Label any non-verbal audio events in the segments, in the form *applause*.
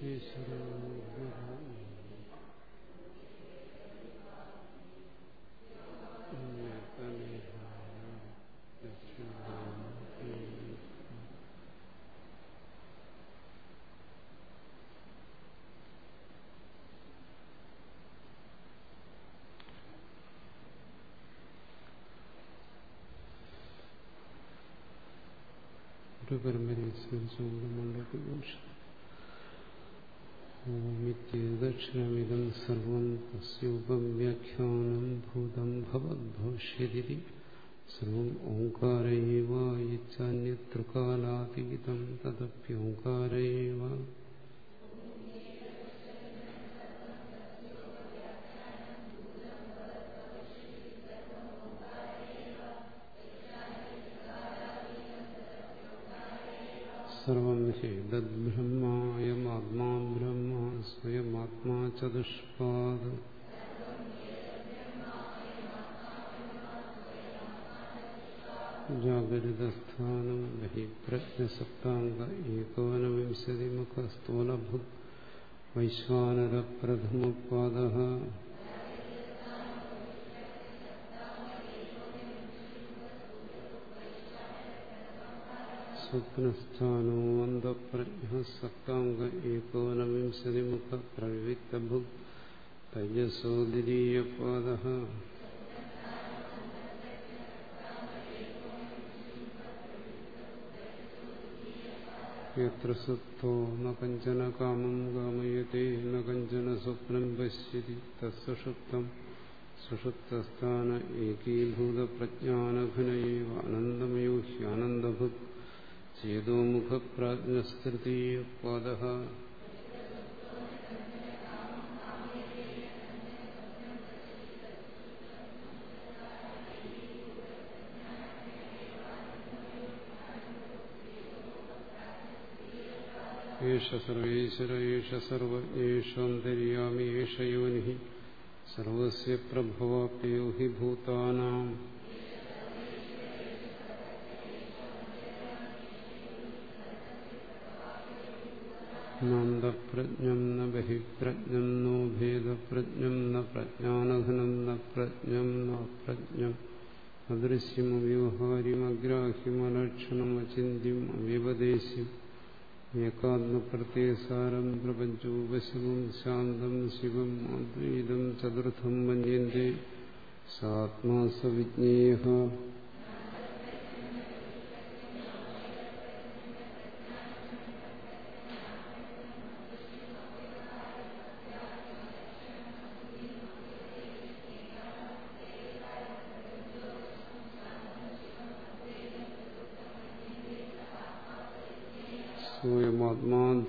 ഈശ്വരോ പരമ്പരയെ സ്മരിച്ചുകൊണ്ട് മണ്ഡലത്തിൽ ഓമിത്യേദക്ഷരമിതം സർവം തസ്യോപവ്യാഖ്യാനം ഭൂതം ഭവദ്ഭവിഷ്യതി സർവം ഓങ്കാരയേവ യച്ഛാന്യത്രകാലാതീതം തദപ്യോങ്കാരയേവ സർവം ഹേതദ്ബ്രഹ്മായമാത്മാ ബ്രഹ്മ സ്വയമാത്മാ ചതുഷ്പാദ് ജാഗരിതസ്ഥാനം ബഹിപ്രജ്ഞസപ്താംഗ ഏകോനവിംശതിമുഖസ്ഥൂലഭുത് വൈശ്വാനരപ്രഥമപാദ സ്വപ്നസ്ഥാനോ അന്തപ്രജ്ഞ സപ്താംഗ ഏകോനവിംശതിമുഖ പ്രവിത്തഭുക് തൈജസോ ദ്വിതീയപാദ യത്ര സുപ്തോ ന കഞ്ചന കാമം കാമയത്തെ ന കഞ്ചന സ്വപ്നം പശ്യതി തസ്സുഷുപ്തം സുഷുപ്തസ്ഥാന ഏകീഭൂതപ്രജ്ഞാനഘനയേവ അനന്തമയോ चेदोमुखप्राज्ञस्तृतीयपादः एष सर्वेश्वर एष सर्वज्ञेषान्तर्यामि एष योनिः। सर्वस्य प्रभवाप्यो हि भूतानाम्। ഭൂതാനാം നാന്തപ്രജ്ഞം ന ബഹിപ്രജ്ഞം നോ ഭേദപ്രജ്ഞം ന പ്രജ്ഞാനഘനം ന പ്രജ്ഞം ന പ്രജ്ഞം. അദൃശ്യം അവ്യവഹാര്യം അഗ്രാഹ്യം അലക്ഷണം അചിന്യം അവ്യപദേശം ഏകാത്മപ്രത്യസാരം പ്രപഞ്ചോപശമം ശാന്തം ശിവം അദ്വൈതം ചതുർത്ഥം മന്യന്തെ. സാത്മാ സവിജ്ഞേയ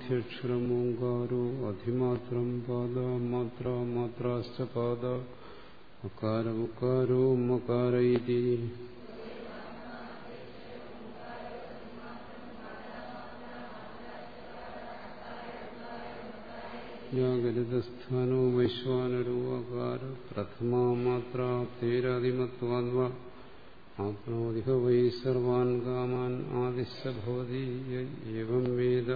സ്വയമാത്മാധ്യക്ഷരമോങ്കാരോ അധിമാത്രം പാദ മാത്ര മാത്രാശ്ച പാദ അകാരമുക്കാരോ മകാര ഇതി ജാഗരിതസ്ഥാനോ വൈശ്വാനരൂപകാര പ്രഥമാ മാത്ര തേരാതിമത്വാദ്വ ആപ്നോതിഹ വൈ സർവാൻ കാമാൻ ആദിശ ഭവതി ഏവം വേദ.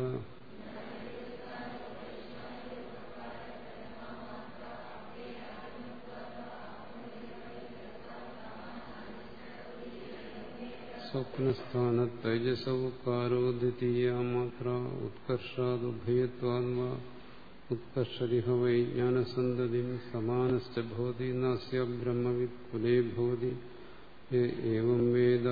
സ്വപ്നസ്ഥാന തൈജസൗകാരോ ദ്വിതീയ മാത്ര ഉത്കർഷാദുഭയത്വാന്വ. ഉത്കർഷരിഹ വൈ ജ്ഞാനസന്തതിം സമാനശ്ച ഭവതി. നാസ്യ ബ്രഹ്മവിത് കുലേ ഭവതി. ഏവം വേദ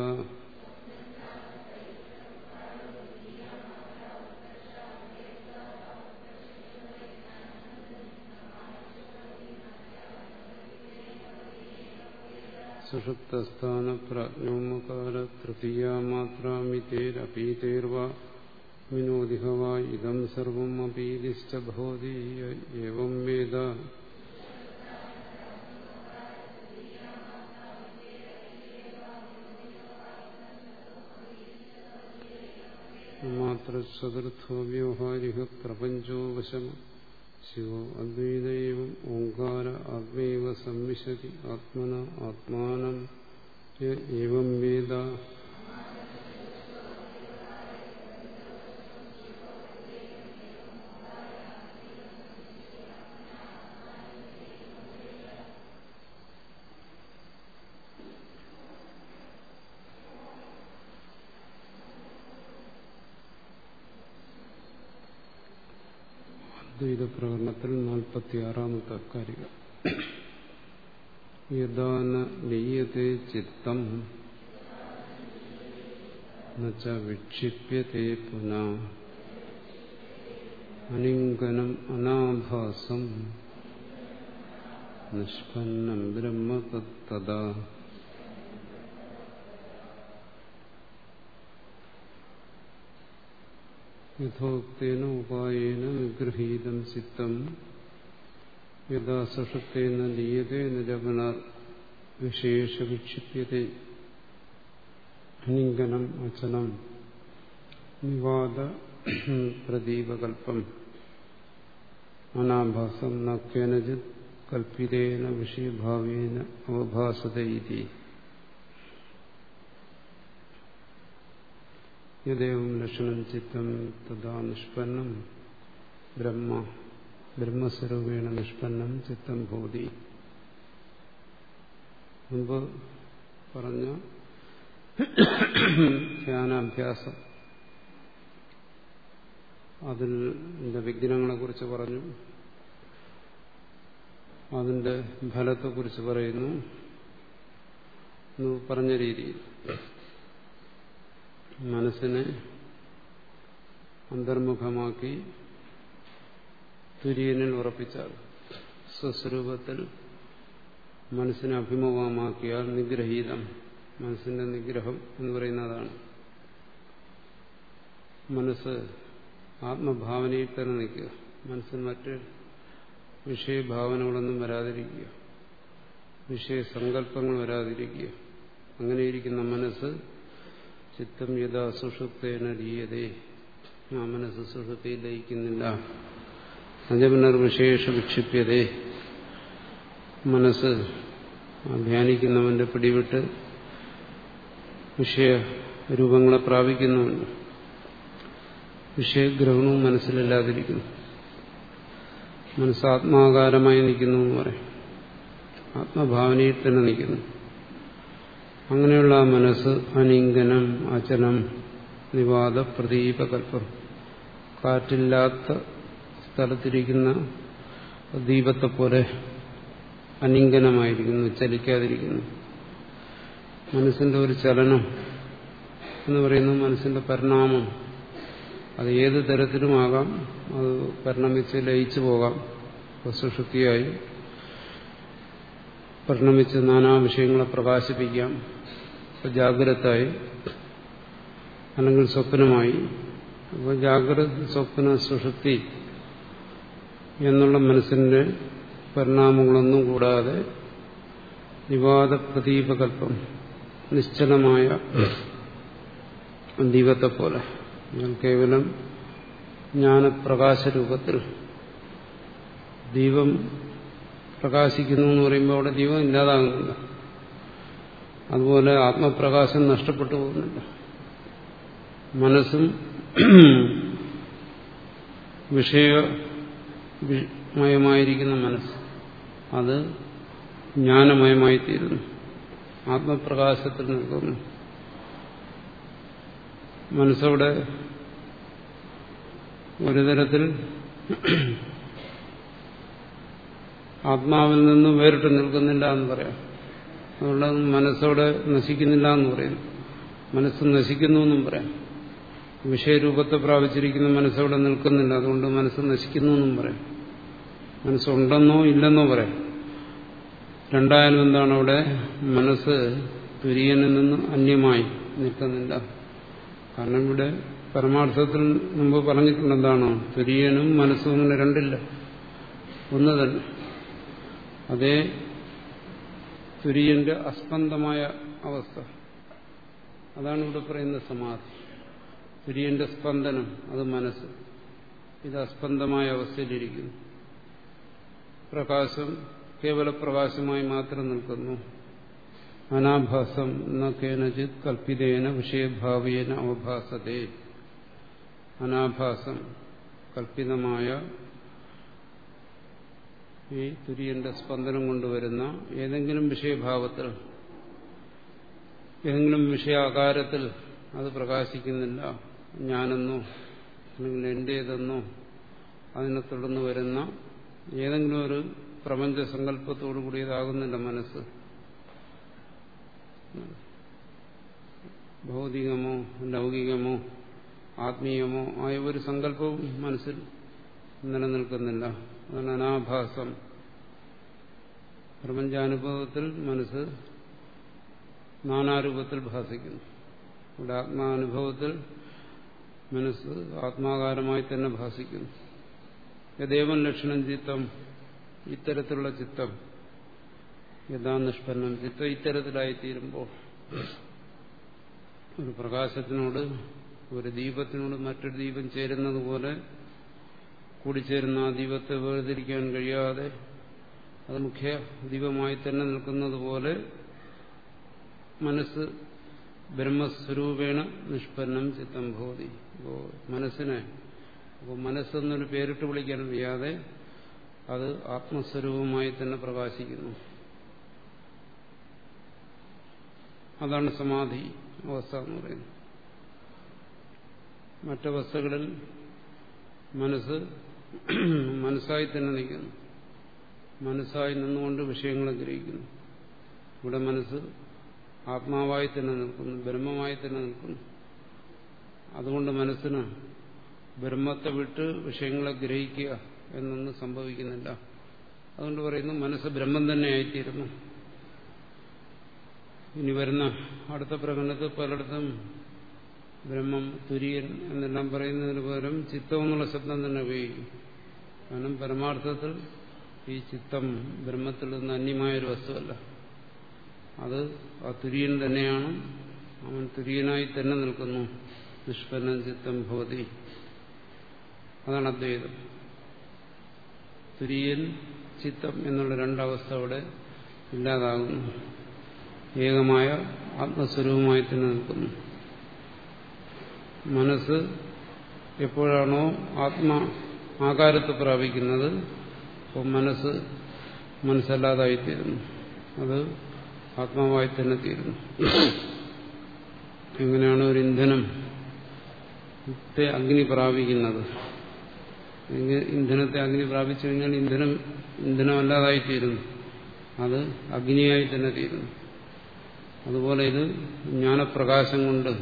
സുഷുപ്തസ്ഥാന പ്രാജ്ഞോമകാര തൃതീയ മാത്രാമിതേരപീതേർവ വിനോദിഹ വാ ഇതം സർവം അപീതിശ്ച ഭവതി ഏവം വേദ മാത്ര ചതുർത്ഥോ വ്യവഹാരിക പ്രപഞ്ചോ വശമ ശിവോ അദ്വൈതൈവം ഓംകാര ആത്മൈവ സംവിശതി ആത്മന ആത്മാനം ഏവം വേദ നാൽപ്പത്തിയാറാമത്തെ കാരിക യഥാന ലീയത്തെ ചിത്തം. വിക്ഷിപ്യത്തെ പുന. അനിങ്കനം അനാഭാസം. നിഷ്പന്നം ബ്രഹ്മ തത്തതാ യഥോക്തേന ഉപായേന നിഗൃഹീതം ചിത്തം. യഥാ സുഷുപ്തേന നിവാദ പ്രദീപകൽപ്പം അനാഭാസം ന കേനചിത് കൽപ്പിതേന വിഷയഭാവേന അവഭാസത ഇതി യദേവം ലക്ഷണം ചിത്തം തഥാ നിഷ്പന്നം ബ്രഹ്മ. ബ്രഹ്മസ്വരൂപേണ നിഷ്പന്നം ചിത്തം ഭൂതി. മുമ്പ് പറഞ്ഞ ധ്യാനാഭ്യാസം. അതിന്റെ വിഘ്നങ്ങളെ കുറിച്ച് പറഞ്ഞു. അതിന്റെ ഫലത്തെക്കുറിച്ച് പറയുന്നു. പറഞ്ഞ രീതിയിൽ മനസ്സിനെ അന്തർമുഖമാക്കി തുര്യനിൽ ഉറപ്പിച്ചാൽ സ്വസ്വരൂപത്തിൽ മനസ്സിനെ അഭിമുഖമാക്കിയാൽ നിഗ്രഹീതം. മനസ്സിന്റെ നിഗ്രഹം എന്ന് പറയുന്നതാണ്. മനസ്സ് ആത്മഭാവനയിൽ തന്നെ നിൽക്കുക. മനസ്സിന് മറ്റ് വിഷയഭാവനകളൊന്നും വരാതിരിക്കുക. വിഷയസങ്കല്പങ്ങൾ വരാതിരിക്കുക. അങ്ങനെയിരിക്കുന്ന മനസ്സ് ചിത്തം യഥാ സുഷുപ്തേന ലീയതേ. ആ മനസ്സ് സുഷുപ്തിയിൽ ലയിക്കുന്നില്ല. അജപുനർ വിശേഷ വിക്ഷിപ്യതേ മനസ്സ് ധ്യാനിക്കുന്നവന്റെ പിടിവിട്ട് വിഷയ രൂപങ്ങളെ പ്രാപിക്കുന്നുണ്ട് വിഷയഗ്രഹണവും മനസ്സിലില്ലാതിരിക്കുന്നു. മനസ്സാത്മാകാരമായി നിൽക്കുന്നു എന്ന് പറയും. ആത്മഭാവനയിൽ തന്നെ നിൽക്കുന്നു. അങ്ങനെയുള്ള ആ മനസ്സ് അനിങ്കനം അചനം നിവാദ പ്രദീപകൽപ്പം കാറ്റില്ലാത്ത സ്ഥലത്തിരിക്കുന്ന ദീപത്തെ പോലെ അനിങ്കനമായിരിക്കുന്നു ചലിക്കാതിരിക്കുന്നു. മനസ്സിന്റെ ഒരു ചലനം എന്ന് പറയുന്നത് മനസ്സിന്റെ പരിണാമം. അത് ഏത് തരത്തിലുമാകാം അത് പരിണമിച്ച് ലയിച്ചു പോകാം സുഷുപ്തിയായി പരിണമിച്ച് നാനാ വിഷയങ്ങളെ പ്രകാശിപ്പിക്കാം ജാഗ്രതായി അല്ലെങ്കിൽ സ്വപ്നമായി. അപ്പോൾ ജാഗ്രത സ്വപ്ന സുഷുപ്തി എന്നുള്ള മനസ്സിന്റെ പരിണാമങ്ങളൊന്നും കൂടാതെ നിവാദ പ്രദീപകൽപ്പം നിശ്ചലമായ ദീപത്തെ പോലെ കേവലം ജ്ഞാനപ്രകാശ രൂപത്തിൽ ദീപം പ്രകാശിക്കുന്നു എന്ന് പറയുമ്പോൾ അവിടെ ദീപം ഇല്ലാതാകുന്നില്ല. അതുപോലെ ആത്മപ്രകാശം നഷ്ടപ്പെട്ടു പോകുന്നില്ല. മനസ്സും വിഷയമയമായിരിക്കുന്ന മനസ്സ്. അത് ജ്ഞാനമയമായി തീരുന്നു ആത്മപ്രകാശത്തിൽ നിൽക്കുന്നു. മനസ്സവിടെ ഒരു തരത്തിൽ ആത്മാവിൽ നിന്ന് വേറിട്ട് നിൽക്കുന്നില്ല എന്ന് പറയാം. അതുകൊണ്ട് മനസ്സോടെ നശിക്കുന്നില്ല എന്ന് പറയും. മനസ്സ് നശിക്കുന്നു എന്നും പറയാം. വിഷയരൂപത്തെ പ്രാപിച്ചിരിക്കുന്ന മനസ്സവിടെ നിൽക്കുന്നില്ല. അതുകൊണ്ട് മനസ്സ് നശിക്കുന്നു എന്നും പറയാം. മനസ്സുണ്ടെന്നോ ഇല്ലെന്നോ പറയാം. രണ്ടായാലും എന്താണ് അവിടെ മനസ്സ് തുര്യനിൽ നിന്ന് അന്യമായി നിൽക്കുന്നില്ല. കാരണം ഇവിടെ പരമാർത്ഥത്തിൽ മുമ്പ് പറഞ്ഞിട്ടുണ്ട് എന്താണ്? തുര്യനും മനസ്സും അങ്ങനെ രണ്ടില്ല. ഒന്ന് തന്നെ അതേ തുര്യന്റെ അസ്പന്ദമായ അവസ്ഥ. അതാണ് ഇവിടെ പറയുന്ന സമാധി. തുര്യന്റെ സ്പന്ദനം അത് മനസ്സ്. ഇത് അസ്പന്ദമായ അവസ്ഥയിലിരിക്കുന്നു. പ്രകാശം കേവല പ്രകാശമായി മാത്രം നിൽക്കുന്നു. അനാഭാസം കേനചിത് കൽപ്പിതേന വിഷയഭാവേന അവഭാസതേ. അനാഭാസം കൽപ്പിതമായ ഈ തുര്യന്റെ സ്പന്ദനം കൊണ്ടുവരുന്ന ഏതെങ്കിലും വിഷയഭാവത്തിൽ ഏതെങ്കിലും വിഷയാകാരത്തിൽ അത് പ്രകാശിക്കുന്നില്ല. ഞാനെന്നോ അല്ലെങ്കിൽ എന്റേതെന്നോ അതിനെ തുടർന്ന് വരുന്ന ഏതെങ്കിലും ഒരു പ്രപഞ്ച സങ്കല്പത്തോടു കൂടിയതാകുന്നില്ല മനസ്സ്. ഭൗതികമോ ലൗകികമോ ആത്മീയമോ ആയ ഒരു സങ്കല്പവും മനസ്സിൽ നിലനിൽക്കുന്നില്ല. അതാണ് അനാഭാസം. പ്രപഞ്ചാനുഭവത്തിൽ മനസ്സ് നാനാരൂപത്തിൽ ഭാസിക്കുന്നു. ഇവിടെ ആത്മാനുഭവത്തിൽ മനസ്സ് ആത്മാകാരമായി തന്നെ ഭാസിക്കുന്നു. യഥേവൻ ലക്ഷണം ചിത്തം ഇത്തരത്തിലുള്ള ചിത്തം. യഥാ നിഷ്പന്നം ചിത്തം ഇത്തരത്തിലായിത്തീരുമ്പോൾ ഒരു പ്രകാശത്തിനോട് ഒരു ദീപത്തിനോട് മറ്റൊരു ദീപം ചേരുന്നത് പോലെ കൂടിച്ചേരുന്ന ആ ദീപത്തെ വേർതിരിക്കാൻ കഴിയാതെ അത് മുഖ്യ ദീപമായി തന്നെ നിൽക്കുന്നത് പോലെ മനസ്സ് ബ്രഹ്മസ്വരൂപേണ നിഷ്പന്നം ചിത്തം ഭവതി. മനസ്സിനെ അപ്പോൾ മനസ്സെന്നൊരു പേരിട്ട് വിളിക്കാൻ വയ്യാതെ അത് ആത്മസ്വരൂപമായി തന്നെ പ്രകാശിക്കുന്നു. അതാണ് സമാധി അവസ്ഥ എന്ന് പറയുന്നത്. മറ്റവസ്ഥകളിൽ മനസ്സ് മനസ്സായി തന്നെ നിൽക്കുന്നു. മനസ്സായി നിന്നുകൊണ്ട് വിഷയങ്ങളെ ഗ്രഹിക്കുന്നു. ഇവിടെ മനസ്സ് ആത്മാവായി തന്നെ നിൽക്കുന്നു ബ്രഹ്മമായി തന്നെ നിൽക്കുന്നു. അതുകൊണ്ട് മനസ്സിന് ബ്രഹ്മത്തെ വിട്ട് വിഷയങ്ങളെ ഗ്രഹിക്കുക എന്നൊന്നും സംഭവിക്കുന്നില്ല. അതുകൊണ്ട് പറയുന്നു മനസ്സ് ബ്രഹ്മം തന്നെ ആയിത്തീരുന്നു. ഇനി വരുന്ന അടുത്ത പ്രകടനത്തിൽ പലയിടത്തും ബ്രഹ്മം തുര്യൻ എന്നെല്ലാം പറയുന്നതിന് പകരം ചിത്തം എന്നുള്ള ശബ്ദം തന്നെ ഉപയോഗിക്കും. കാരണം പരമാർത്ഥത്തിൽ ഈ ചിത്തം ബ്രഹ്മത്തിൽ നിന്ന് അന്യമായൊരു വസ്തുവല്ല. അത് ആ തുര്യൻ തന്നെയാണ്. അവൻ തുര്യനായി തന്നെ നിൽക്കുന്നു. നിഷ്പന്നം ചിത്തം ഭവതി. അതാണ് അദ്വൈതം. തുര്യൻ ചിത്തം എന്നുള്ള രണ്ടവസ്ഥ അവിടെ ഇല്ലാതാകുന്നു. ഏകമായ ആത്മസ്വരൂപമായി തന്നെ നിൽക്കുന്നു. മനസ്സ് എപ്പോഴാണോ ആത്മ ആകാരത്തെ പ്രാപിക്കുന്നത് അപ്പോൾ മനസ്സ് മനസ്സല്ലാതായിത്തീരുന്നു. അത് ആത്മാവായി തന്നെ തീരുന്നു. എങ്ങനെയാണ് ഒരു ഇന്ധനം അഗ്നി പ്രാപിക്കുന്നത്? ഇന്ധനത്തെ അഗ്നി പ്രാപിച്ചു കഴിഞ്ഞാൽ ഇന്ധനം ഇന്ധനമല്ലാതായി തീരുന്നു അത് അഗ്നിയായി തന്നെ തീരുന്നു. അതുപോലെ ഇത് ജ്ഞാനപ്രകാശം കൊണ്ട്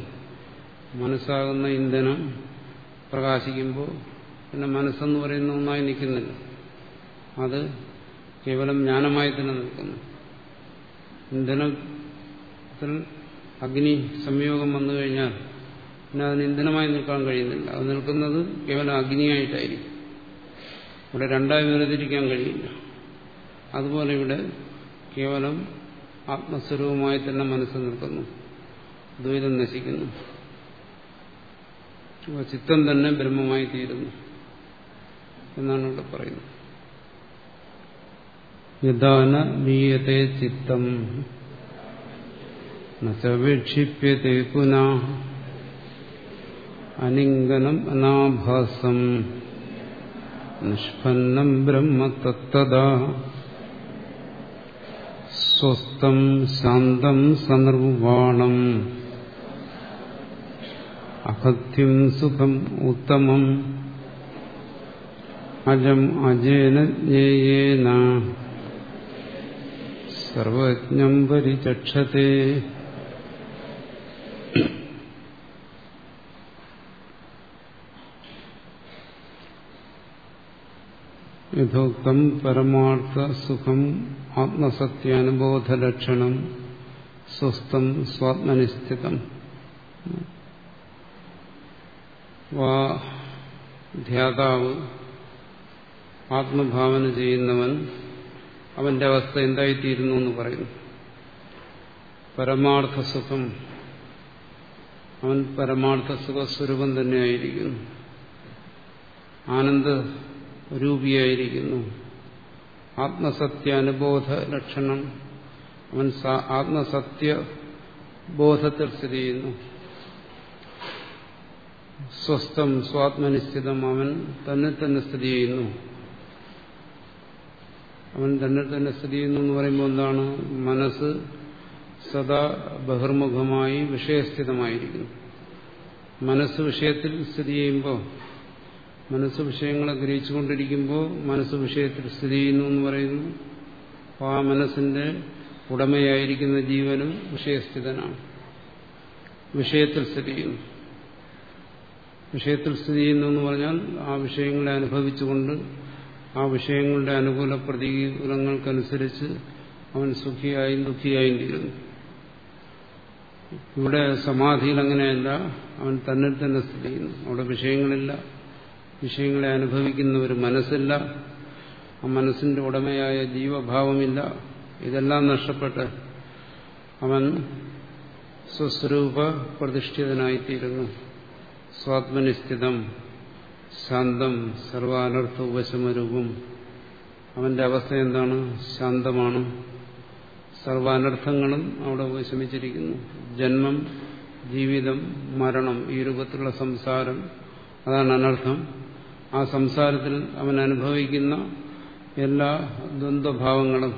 മനസ്സാകുന്ന ഇന്ധനം പ്രകാശിക്കുമ്പോൾ പിന്നെ മനസ്സെന്ന് പറയുന്ന ഒന്നായി നിൽക്കുന്നില്ല. അത് കേവലം ജ്ഞാനമായി തന്നെ നിൽക്കുന്നു. ഇന്ധനത്തിൽ അഗ്നി സംയോഗം വന്നു കഴിഞ്ഞാൽ പിന്നെ അതിന് ഇന്ധനമായി നിൽക്കാൻ കഴിയുന്നില്ല. അത് നിൽക്കുന്നത് കേവലം അഗ്നിയായിട്ടായിരിക്കും. ഇവിടെ രണ്ടായി വേർതിരിക്കാൻ കഴിയില്ല. അതുപോലെ ഇവിടെ കേവലം ആത്മസ്വരൂപമായി തന്നെ മനസ്സ് നിൽക്കുന്നു. ദ്വൈതം നശിക്കുന്നു. ചിത്തം തന്നെ ബ്രഹ്മമായി തീരുന്നു എന്നാണ് ഇവിടെ പറയുന്നത്. യഥാന മീയത്തെ ചിത്തം. നചവിക്ഷിപ്യത്തെ പുന. അനിംഗനം അനാഭാസം. നിഷ്പന്നം ബ്രഹ്മ തത്തദാ സ്വസ്ഥം ശാന്തം സനിർവാണം. അഹത്യം സുഖം ഉത്തമം. അജം അജേന ജ്ഞേയേന. സർവജ്ഞം പരിചക്ഷത്തെ യഥോക്തം പരമാർത്ഥ സുഖം ആത്മസത്യാനുബോധലക്ഷണം സ്വസ്ഥം സ്വാത്മനിസ്ഥിതം. വാ ധ്യാതാവ് ആത്മഭാവന ചെയ്യുന്നവൻ അവന്റെ അവസ്ഥ എന്തായിത്തീരുന്നു എന്ന് പറയുന്നു. പരമാർത്ഥ സുഖം അവൻ പരമാർത്ഥ സുഖസ്വരൂപം തന്നെയായിരിക്കുന്നു ആനന്ദ രൂപിയായിരിക്കുന്നു ആത്മസത്യാനുബോധ ലക്ഷണം അവൻ ആത്മസത്യ ബോധത്തിൽ സ്ഥിതി ചെയ്യുന്നു സ്വസ്ഥം സ്വാത്മനിശ്ചിതം അവൻ തന്നെ തന്നെ സ്ഥിതി ചെയ്യുന്നു അവൻ തന്നെ തന്നെ സ്ഥിതി ചെയ്യുന്നു എന്ന് പറയുമ്പോൾ എന്താണ്? മനസ്സ് സദാ ബഹിർമുഖമായി വിഷയസ്ഥിതമായിരിക്കുന്നു. മനസ്സ് വിഷയത്തിൽ സ്ഥിതി ചെയ്യുമ്പോൾ മനസ്സ് വിഷയങ്ങളെ ഗ്രഹിച്ചുകൊണ്ടിരിക്കുമ്പോൾ മനസ്സ് വിഷയത്തിൽ സ്ഥിതി ചെയ്യുന്നു എന്ന് പറയുന്നു. അപ്പോൾ ആ മനസ്സിന്റെ ഉടമയായിരിക്കുന്ന ജീവനും വിഷയസ്ഥിതനാണ്. വിഷയത്തിൽ സ്ഥിതി ചെയ്യുന്നു. വിഷയത്തിൽ സ്ഥിതി ചെയ്യുന്നു എന്ന് പറഞ്ഞാൽ ആ വിഷയങ്ങളെ അനുഭവിച്ചുകൊണ്ട് ആ വിഷയങ്ങളുടെ അനുകൂല പ്രതികൂലങ്ങൾക്കനുസരിച്ച് അവൻ സുഖിയായും ദുഃഖിയായും തീരുന്നു. ഇവിടെ സമാധിയിൽ അങ്ങനെയല്ല. അവൻ തന്നിൽ തന്നെ സ്ഥിതി ചെയ്യുന്നു. അവിടെ വിഷയങ്ങളില്ല. വിഷയങ്ങളെ അനുഭവിക്കുന്ന ഒരു മനസ്സില്ല. ആ മനസ്സിന്റെ ഉടമയായ ജീവഭാവമില്ല. ഇതെല്ലാം നഷ്ടപ്പെട്ട് അവൻ സ്വസ്വരൂപ പ്രതിഷ്ഠിതനായിത്തീരുന്നു. സ്വാത്മനിസ്ഥിതം ശാന്തം സർവാനർത്ഥ ഉപശമരൂപം അവന്റെ അവസ്ഥ എന്താണ്? ശാന്തമാണ്. സർവാനർത്ഥങ്ങളും അവിടെ ഉപശമിച്ചിരിക്കുന്നു ജന്മം ജീവിതം മരണം ഈ രൂപത്തിലുള്ള സംസാരം അതാണ് അനർത്ഥം. ആ സംസാരത്തിൽ അവൻ അനുഭവിക്കുന്ന എല്ലാ ദ്വന്ദ്ഭാവങ്ങളും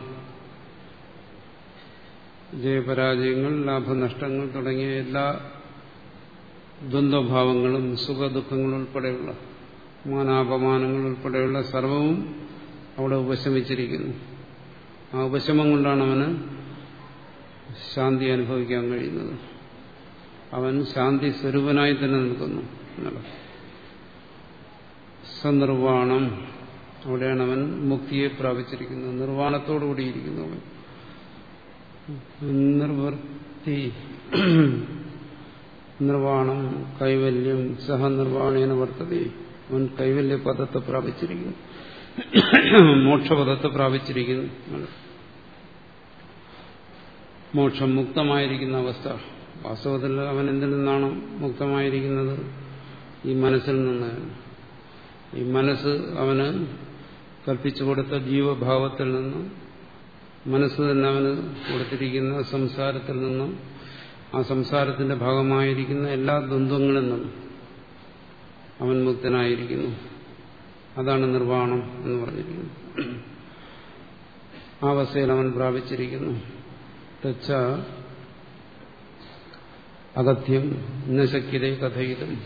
ജയപരാജയങ്ങൾ ലാഭനഷ്ടങ്ങൾ തുടങ്ങിയ എല്ലാ ദ്വന്ദ്ഭാവങ്ങളും സുഖദുഃഖങ്ങൾ ഉൾപ്പെടെയുള്ള മാനാപമാനങ്ങൾ ഉൾപ്പെടെയുള്ള സർവവും അവിടെ ഉപശമിച്ചിരിക്കുന്നു. ആ ഉപശമം കൊണ്ടാണ് അവന് ശാന്തി അനുഭവിക്കാൻ കഴിയുന്നത്. അവൻ ശാന്തി സ്വരൂപനായി തന്നെ നിൽക്കുന്നു. എന്നുള്ളത് സനിർവാണം അവിടെയാണ് അവൻ മുക്തിയെ പ്രാപിച്ചിരിക്കുന്നത്. നിർവാണത്തോടു കൂടിയിരിക്കുന്നു അവൻ നിർവൃത്തി നിർവാണം കൈവല്യം സഹനിർവാണേന വർത്തതി? അവൻ കൈവല്യ പദത്തെ പ്രാപിച്ചിരിക്കുന്നു. മോക്ഷപദത്തെ പ്രാപിച്ചിരിക്കുന്നു. മോക്ഷം മുക്തമായിരിക്കുന്ന അവസ്ഥ. വാസ്തവത്തിൽ അവൻ എന്തിൽ നിന്നാണ് മുക്തമായിരിക്കുന്നത്? ഈ മനസ്സിൽ നിന്നാണ് ഈ മനസ്സ് അവന് കൽപ്പിച്ചു കൊടുത്ത ജീവഭാവത്തിൽ നിന്നും മനസ്സ് തന്നെ അവന് കൊടുത്തിരിക്കുന്ന സംസാരത്തിൽ നിന്നും ആ സംസാരത്തിന്റെ ഭാഗമായിരിക്കുന്ന എല്ലാ ദ്വന്ദ്ങ്ങളിൽ നിന്നും അവൻ മുക്തനായിരിക്കുന്നു. അതാണ് നിർവാണം എന്ന് പറഞ്ഞിരിക്കുന്നത് ആ അവസ്ഥയിൽ അവൻ പ്രാപിച്ചിരിക്കുന്നു. തച്ച അഗത്യം നശക്യത കഥയിലും.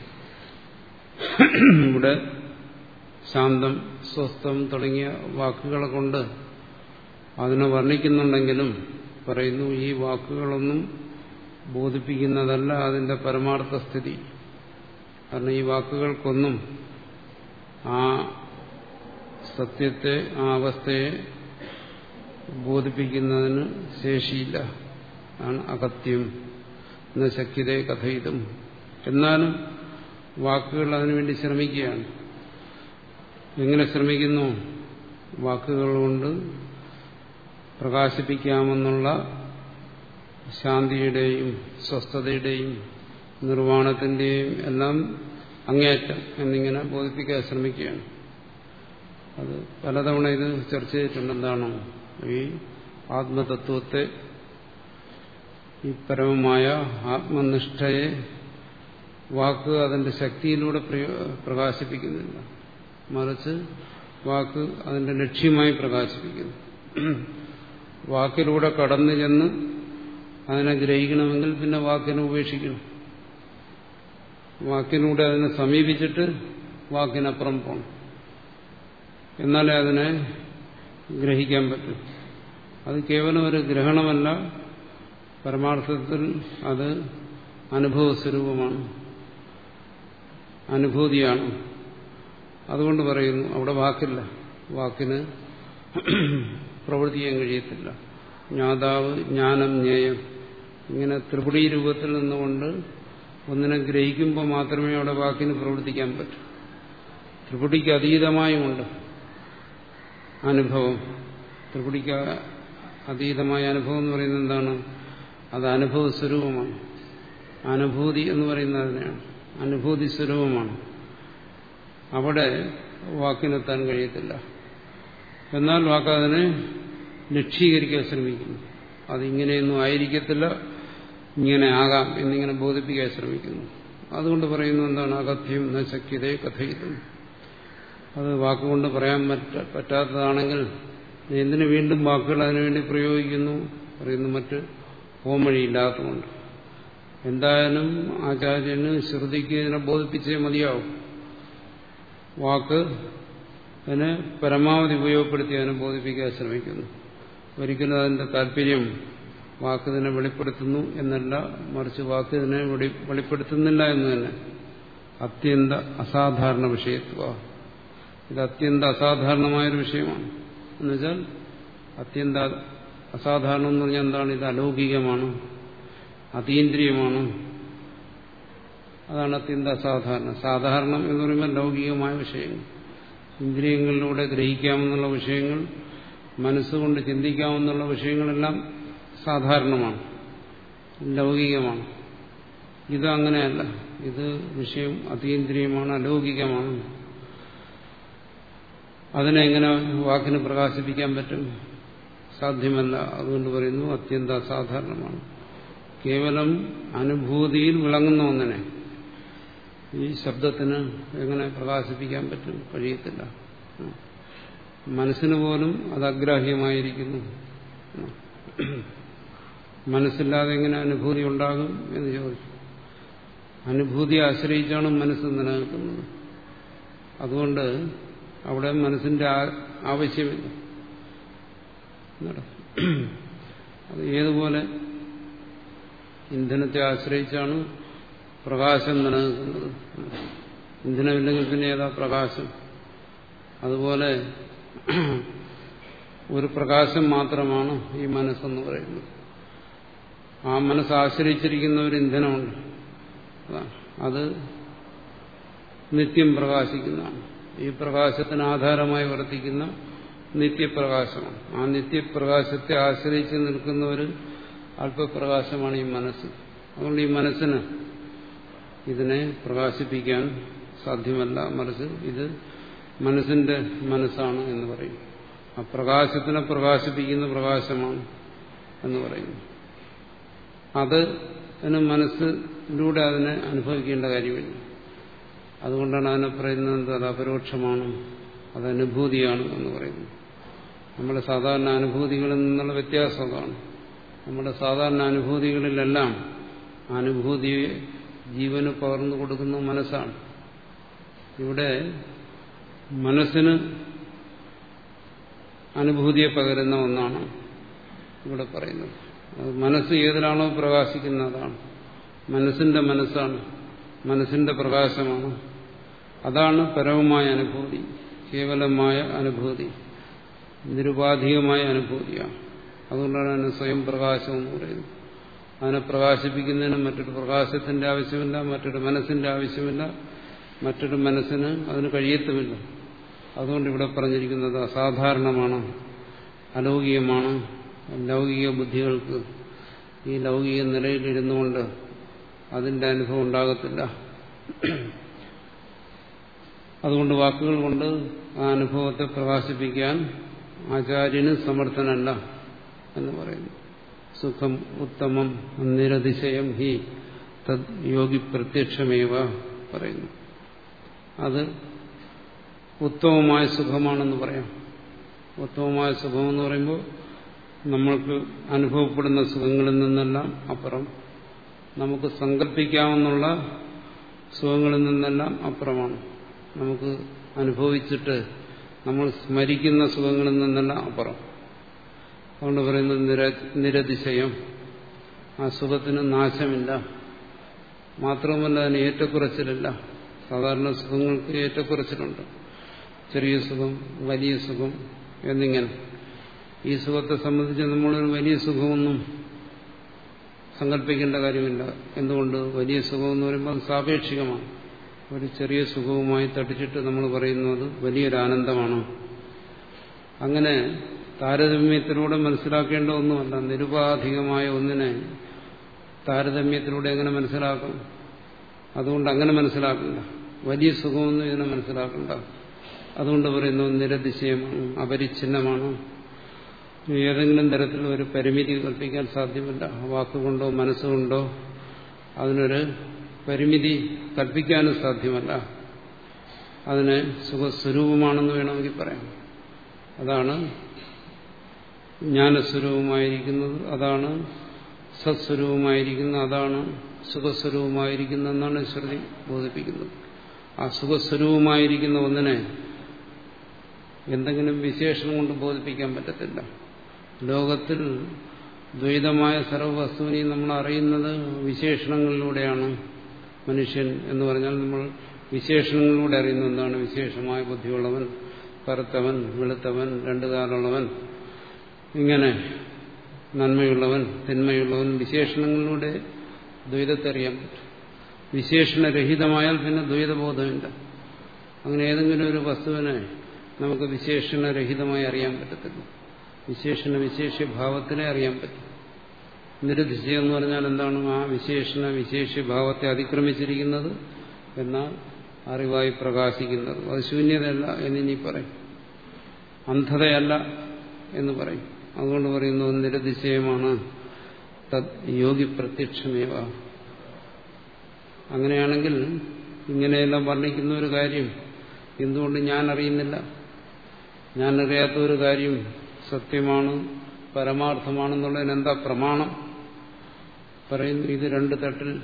ഇവിടെ ശാന്തം സ്വസ്ഥം തുടങ്ങിയ വാക്കുകളെ കൊണ്ട് അതിനെ വർണിക്കുന്നുണ്ടെങ്കിലും പറയുന്നു ഈ വാക്കുകളൊന്നും ബോധിപ്പിക്കുന്നതല്ല അതിന്റെ പരമാർത്ഥ സ്ഥിതി. കാരണം ഈ വാക്കുകൾക്കൊന്നും ആ സത്യത്തെ ആ അവസ്ഥയെ ബോധിപ്പിക്കുന്നതിന് ശേഷിയില്ല. ആണ് അകത്യം. എന്ന ശക്തിയെ കഥയിതും. എന്നാലും വാക്കുകൾ അതിനുവേണ്ടി ശ്രമിക്കുകയാണ്. എങ്ങനെ ശ്രമിക്കുന്നു? വാക്കുകൾ കൊണ്ട് പ്രകാശിപ്പിക്കാമെന്നുള്ള ശാന്തിയുടെയും സ്വസ്ഥതയുടെയും നിർവാണത്തിന്റെയും എല്ലാം അങ്ങേയറ്റം എന്നിങ്ങനെ ബോധിപ്പിക്കാൻ ശ്രമിക്കുകയാണ്. അത് പലതവണ ഇത് ചർച്ച ചെയ്തിട്ടുണ്ട്. എന്താണോ ഈ ആത്മതത്വത്തെ ഈ പരമമായ ആത്മനിഷ്ഠയെ വാക്ക് അതിന്റെ ശക്തിയിലൂടെ പ്രകാശിപ്പിക്കുന്നില്ല. മറിച്ച് വാക്ക് അതിന്റെ ലക്ഷ്യമായി പ്രകാശിപ്പിക്കുന്നു. വാക്കിലൂടെ കടന്നു ചെന്ന് അതിനെ ഗ്രഹിക്കണമെങ്കിൽ പിന്നെ വാക്കിനെ ഉപേക്ഷിക്കണം. വാക്കിലൂടെ അതിനെ സമീപിച്ചിട്ട് വാക്കിനപ്പുറം പോണം. എന്നാലേ അതിനെ ഗ്രഹിക്കാൻ പറ്റും. അത് കേവലം ഒരു ഗ്രഹണമല്ല. പരമാർത്ഥത്തിൽ അത് അനുഭവസ്വരൂപമാണ്. അനുഭൂതിയാണ്. അതുകൊണ്ട് പറയുന്നു അവിടെ വാക്കില്ല. വാക്കിന് പ്രവർത്തിക്കാൻ കഴിയത്തില്ല. ജ്ഞാതാവ് ജ്ഞാനം ജ്ഞേയം. ഇങ്ങനെ ത്രിപുടി രൂപത്തിൽ നിന്നുകൊണ്ട് ഒന്നിനെ ഗ്രഹിക്കുമ്പോൾ മാത്രമേ അവിടെ വാക്കിന് പ്രവർത്തിക്കാൻ പറ്റൂ. ത്രിപുടിക്ക് അതീതമായുമുണ്ട് അനുഭവം. ത്രിപുടിക്ക് അതീതമായ അനുഭവം എന്ന് പറയുന്നത് എന്താണ്? അത് അനുഭവ സ്വരൂപമാണ് അനുഭൂതി എന്ന് പറയുന്നത് അതിനെയാണ്. അനുഭൂതി സ്വരൂപമാണ്. അവിടെ വാക്കിനെത്താൻ കഴിയത്തില്ല. എന്നാൽ വാക്ക് അതിനെ ലക്ഷീകരിക്കാൻ ശ്രമിക്കുന്നു. അതിങ്ങനെയൊന്നും ആയിരിക്കത്തില്ല. ഇങ്ങനെ ആകാം എന്നിങ്ങനെ ബോധിപ്പിക്കാൻ ശ്രമിക്കുന്നു. അതുകൊണ്ട് പറയുന്നു എന്താണ്? അകഥ്യം എന്ന ശക്യതയെ കഥയിതും അത് വാക്കുകൊണ്ട് പറയാൻ പറ്റാത്തതാണെങ്കിൽ എന്തിനു വീണ്ടും വാക്കുകൾ അതിനുവേണ്ടി പ്രയോഗിക്കുന്നു? പറയുന്നു മറ്റ് പോംവഴിയില്ലാത്തതുകൊണ്ട് എന്തായാലും ആചാര്യന് ശ്രുതിക്ക് ഇതിനെ ബോധിപ്പിച്ചേ മതിയാവും. വാക്ക് അതിനെ പരമാവധി ഉപയോഗപ്പെടുത്തി അതിനെ ബോധിപ്പിക്കാൻ ശ്രമിക്കുന്നു. ഒരിക്കലും അതിന്റെ താല്പര്യം വാക്കിതിനെ വെളിപ്പെടുത്തുന്നു എന്നല്ല മറിച്ച് വാക്കിതിനെ വെളിപ്പെടുത്തുന്നില്ല എന്ന് തന്നെ. അത്യന്ത അസാധാരണ വിഷയത്വ. ഇത് അത്യന്ത അസാധാരണമായൊരു വിഷയമാണ്. എന്നുവെച്ചാൽ അത്യന്ത അസാധാരണം എന്ന് പറഞ്ഞാൽ എന്താണ്? ഇത് അലൗകികമാണ് അതീന്ദ്രിയമാണ് അതാണ് അത്യന്ത അസാധാരണം. സാധാരണം എന്ന് പറയുമ്പോൾ ലൗകികമായ വിഷയങ്ങൾ. ഇന്ദ്രിയങ്ങളിലൂടെ ഗ്രഹിക്കാമെന്നുള്ള വിഷയങ്ങൾ മനസ്സുകൊണ്ട് ചിന്തിക്കാമെന്നുള്ള വിഷയങ്ങളെല്ലാം സാധാരണമാണ്. ലൗകികമാണ്. ഇത് അങ്ങനെയല്ല. ഇത് വിഷയം അതീന്ദ്രിയമാണ് അലൗകികമാണ്. അതിനെ എങ്ങനെ വാക്കിന് പ്രകാശിപ്പിക്കാൻ പറ്റും? സാധ്യമല്ല. അതുകൊണ്ട് പറയുന്നു അത്യന്ത അസാധാരണമാണ്. കേവലം അനുഭൂതിയിൽ വിളങ്ങുന്ന ഒന്നിനെ. ഈ ശബ്ദത്തിന് എങ്ങനെ പ്രകാശിപ്പിക്കാൻ പറ്റും? കഴിയത്തില്ല. മനസ്സിന് പോലും അത് അഗ്രാഹ്യമായിരിക്കുന്നു. മനസ്സില്ലാതെ എങ്ങനെ അനുഭൂതി ഉണ്ടാകും എന്ന് ചോദിച്ചു. അനുഭൂതിയെ ആശ്രയിച്ചാണ് മനസ്സ് നിലനിൽക്കുന്നത്. അതുകൊണ്ട് അവിടെ മനസ്സിന്റെ ആവശ്യമില്ല. അത് ഏതുപോലെ ഇന്ധനത്തെ ആശ്രയിച്ചാണ് പ്രകാശം നിലനിൽക്കുന്നത് ഇന്ധനമില്ലെങ്കിൽ പിന്നെ ഏതാ പ്രകാശം? അതുപോലെ ഒരു പ്രകാശം മാത്രമാണ് ഈ മനസ്സെന്ന് പറയുന്നത്. ആ മനസ്സ് ആശ്രയിച്ചിരിക്കുന്ന ഒരു ഇന്ധനമുണ്ട്. അത് നിത്യം പ്രകാശിക്കുന്നതാണ്. ഈ പ്രകാശത്തിന് ആധാരമായി വർത്തിക്കുന്ന നിത്യപ്രകാശമാണ്. ആ നിത്യപ്രകാശത്തെ ആശ്രയിച്ച് നിൽക്കുന്ന ഒരു അല്പപ്രകാശമാണ് ഈ മനസ്സ്. അതുകൊണ്ട് ഈ മനസ്സിന് ഇതിനെ പ്രകാശിപ്പിക്കാൻ സാധ്യമല്ല. മറിച്ച് ഇത് മനസ്സിന്റെ മനസ്സാണ് എന്ന് പറയും. ആ പ്രകാശത്തിനെ പ്രകാശിപ്പിക്കുന്ന പ്രകാശമാണ് എന്ന് പറയുന്നു അത് മനസ്സിലൂടെ അതിനെ അനുഭവിക്കേണ്ട കാര്യമില്ല. അതുകൊണ്ടാണ് അതിനെ പറയുന്നത് അത് അപരോക്ഷമാണ് അത് അനുഭൂതിയാണ് എന്ന് പറയുന്നു നമ്മുടെ സാധാരണ അനുഭൂതികളിൽ നിന്നുള്ള വ്യത്യാസം അതാണ്. നമ്മുടെ സാധാരണ അനുഭൂതികളിലെല്ലാം അനുഭൂതിയെ ജീവന് പകർന്നു കൊടുക്കുന്ന മനസ്സാണ്. ഇവിടെ മനസ്സിന് അനുഭൂതിയെ പകരുന്ന ഒന്നാണ് ഇവിടെ പറയുന്നത്. മനസ്സ് ഏതിലാണോ പ്രകാശിക്കുന്നതാണ്. മനസ്സിന്റെ മനസ്സാണ്. മനസ്സിന്റെ പ്രകാശമാണ്. അതാണ് പരമമായ അനുഭൂതി. കേവലമായ അനുഭൂതി. നിരുപാധികമായ അനുഭൂതിയാണ്. അതുകൊണ്ടാണ് സ്വയം പ്രകാശം എന്ന് പറയുന്നത്. അതിനെ പ്രകാശിപ്പിക്കുന്നതിന് മറ്റൊരു പ്രകാശത്തിന്റെ ആവശ്യമില്ല മറ്റൊരു മനസ്സിന്റെ ആവശ്യമില്ല മറ്റൊരു മനസ്സിന് അതിന് കഴിയത്തുമില്ല. അതുകൊണ്ട് ഇവിടെ പറഞ്ഞിരിക്കുന്നത് അസാധാരണമാണ് അലൗകികമാണ്. ലൗകിക ബുദ്ധികൾക്ക് ഈ ലൗകിക നിലയിലിരുന്നു കൊണ്ട് അതിന്റെ അനുഭവം ഉണ്ടാകത്തില്ല. അതുകൊണ്ട് വാക്കുകൾ കൊണ്ട് ആ അനുഭവത്തെ പ്രകാശിപ്പിക്കാൻ ആചാര്യന് സമർത്ഥനല്ല എന്ന് പറയുന്നു. സുഖം ഉത്തമം നിരതിശയം ഹി തദ് യോഗി പ്രത്യക്ഷമേവ പറയുന്നു. അത് ഉത്തമമായ സുഖമാണെന്ന് പറയാം. ഉത്തമമായ സുഖമെന്ന് പറയുമ്പോൾ നമ്മൾക്ക് അനുഭവപ്പെടുന്ന സുഖങ്ങളിൽ നിന്നെല്ലാം അപ്പുറം നമുക്ക് സങ്കല്പിക്കാവുന്ന സുഖങ്ങളിൽ നിന്നെല്ലാം അപ്പുറമാണ്. നമുക്ക് അനുഭവിച്ചിട്ട് നമ്മൾ സ്മരിക്കുന്ന സുഖങ്ങളിൽ നിന്നെല്ലാം അപ്പുറം. അതുകൊണ്ട് പറയുന്നത് നിര നിരതിശയം. ആ സുഖത്തിന് നാശമില്ല. മാത്രവുമല്ല അതിന് ഏറ്റക്കുറച്ചിലില്ല. സാധാരണ സുഖങ്ങൾക്ക് ഏറ്റക്കുറച്ചിലുണ്ട്. ചെറിയ സുഖം വലിയ സുഖം എന്നിങ്ങനെ. ഈ സുഖത്തെ സംബന്ധിച്ച് നമ്മളൊരു വലിയ സുഖമൊന്നും സങ്കല്പിക്കേണ്ട കാര്യമില്ല. എന്തുകൊണ്ട്? വലിയ സുഖം എന്ന് പറയുമ്പോൾ സാപേക്ഷികമാണ്. ഒരു ചെറിയ സുഖവുമായി തട്ടിച്ചിട്ട് നമ്മൾ പറയുന്നത് വലിയൊരു ആനന്ദമാണ്. അങ്ങനെ താരതമ്യത്തിലൂടെ മനസ്സിലാക്കേണ്ട ഒന്നുമല്ല നിരുപാധികമായ ഒന്നിനെ താരതമ്യത്തിലൂടെ എങ്ങനെ മനസ്സിലാക്കും? അതുകൊണ്ട് അങ്ങനെ മനസ്സിലാക്കണ്ട. വലിയ സുഖമൊന്നും ഇതിനെ മനസ്സിലാക്കണ്ട. അതുകൊണ്ട് പറയുന്നു നിരതിശയമാണ് അപരിച്ഛിന്നമാണ്. ഏതെങ്കിലും തരത്തിൽ ഒരു പരിമിതി കൽപ്പിക്കാൻ സാധ്യമല്ല. വാക്കുകൊണ്ടോ മനസ്സുകൊണ്ടോ അതിനൊരു പരിമിതി കൽപ്പിക്കാനും സാധ്യമല്ല. അതിന് സുഖസ്വരൂപമാണെന്ന് വേണമെങ്കിൽ പറയാം. അതാണ് ജ്ഞാനസ്വരൂപമായിരിക്കുന്നത് അതാണ് സത്സ്വരൂപമായിരിക്കുന്നത് അതാണ് സുഖസ്വരൂപമായിരിക്കുന്ന എന്നാണ് ശ്രുതി ബോധിപ്പിക്കുന്നത്. ആ സുഖസ്വരൂപമായിരിക്കുന്ന ഒന്നിനെ എന്തെങ്കിലും വിശേഷണം കൊണ്ട് ബോധിപ്പിക്കാൻ പറ്റത്തില്ല. ലോകത്തിൽ ദ്വൈതമായ സർവവസ്തുവിനെയും നമ്മൾ അറിയുന്നത് വിശേഷണങ്ങളിലൂടെയാണ്. മനുഷ്യൻ എന്ന് പറഞ്ഞാൽ നമ്മൾ വിശേഷണങ്ങളിലൂടെ അറിയുന്ന എന്താണ്? വിശേഷമായ ബുദ്ധിയുള്ളവൻ കറുത്തവൻ വെളുത്തവൻ രണ്ടു കാലുള്ളവൻ ഇങ്ങനെ നന്മയുള്ളവൻ തിന്മയുള്ളവൻ വിശേഷണങ്ങളിലൂടെ ദ്വൈതത്തെ അറിയാൻ പറ്റും. വിശേഷണരഹിതമായാൽ പിന്നെ ദ്വൈതബോധമില്ല. അങ്ങനെ ഏതെങ്കിലും ഒരു വസ്തുവിനെ നമുക്ക് വിശേഷണരഹിതമായി അറിയാൻ പറ്റത്തില്ല. വിശേഷണ വിശേഷ ഭാവത്തിനെ അറിയാൻ പറ്റും. നിരുദ്ധിച്ചെന്ന് പറഞ്ഞാൽ എന്താണ്? ആ വിശേഷണ വിശേഷ ഭാവത്തെ അതിക്രമിച്ചിരിക്കുന്നത് എന്നാൽ അറിവായി പ്രകാശിക്കുന്നത്. അത് ശൂന്യതയല്ല എന്നിനി പറയും. അന്ധതയല്ല എന്ന് പറയും. അതുകൊണ്ട് പറയുന്നു നിരതിശയമാണ് തത് യോഗി പ്രത്യക്ഷമേവ. അങ്ങനെയാണെങ്കിൽ ഇങ്ങനെയെല്ലാം വർണിക്കുന്ന ഒരു കാര്യം എന്തുകൊണ്ട് ഞാൻ അറിയുന്നില്ല? ഞാൻ അറിയാത്ത ഒരു കാര്യം സത്യമാണ് പരമാർത്ഥമാണെന്നുള്ളതിന് എന്താ പ്രമാണം? പറയുന്നു ഇത് രണ്ട് തട്ടിൽ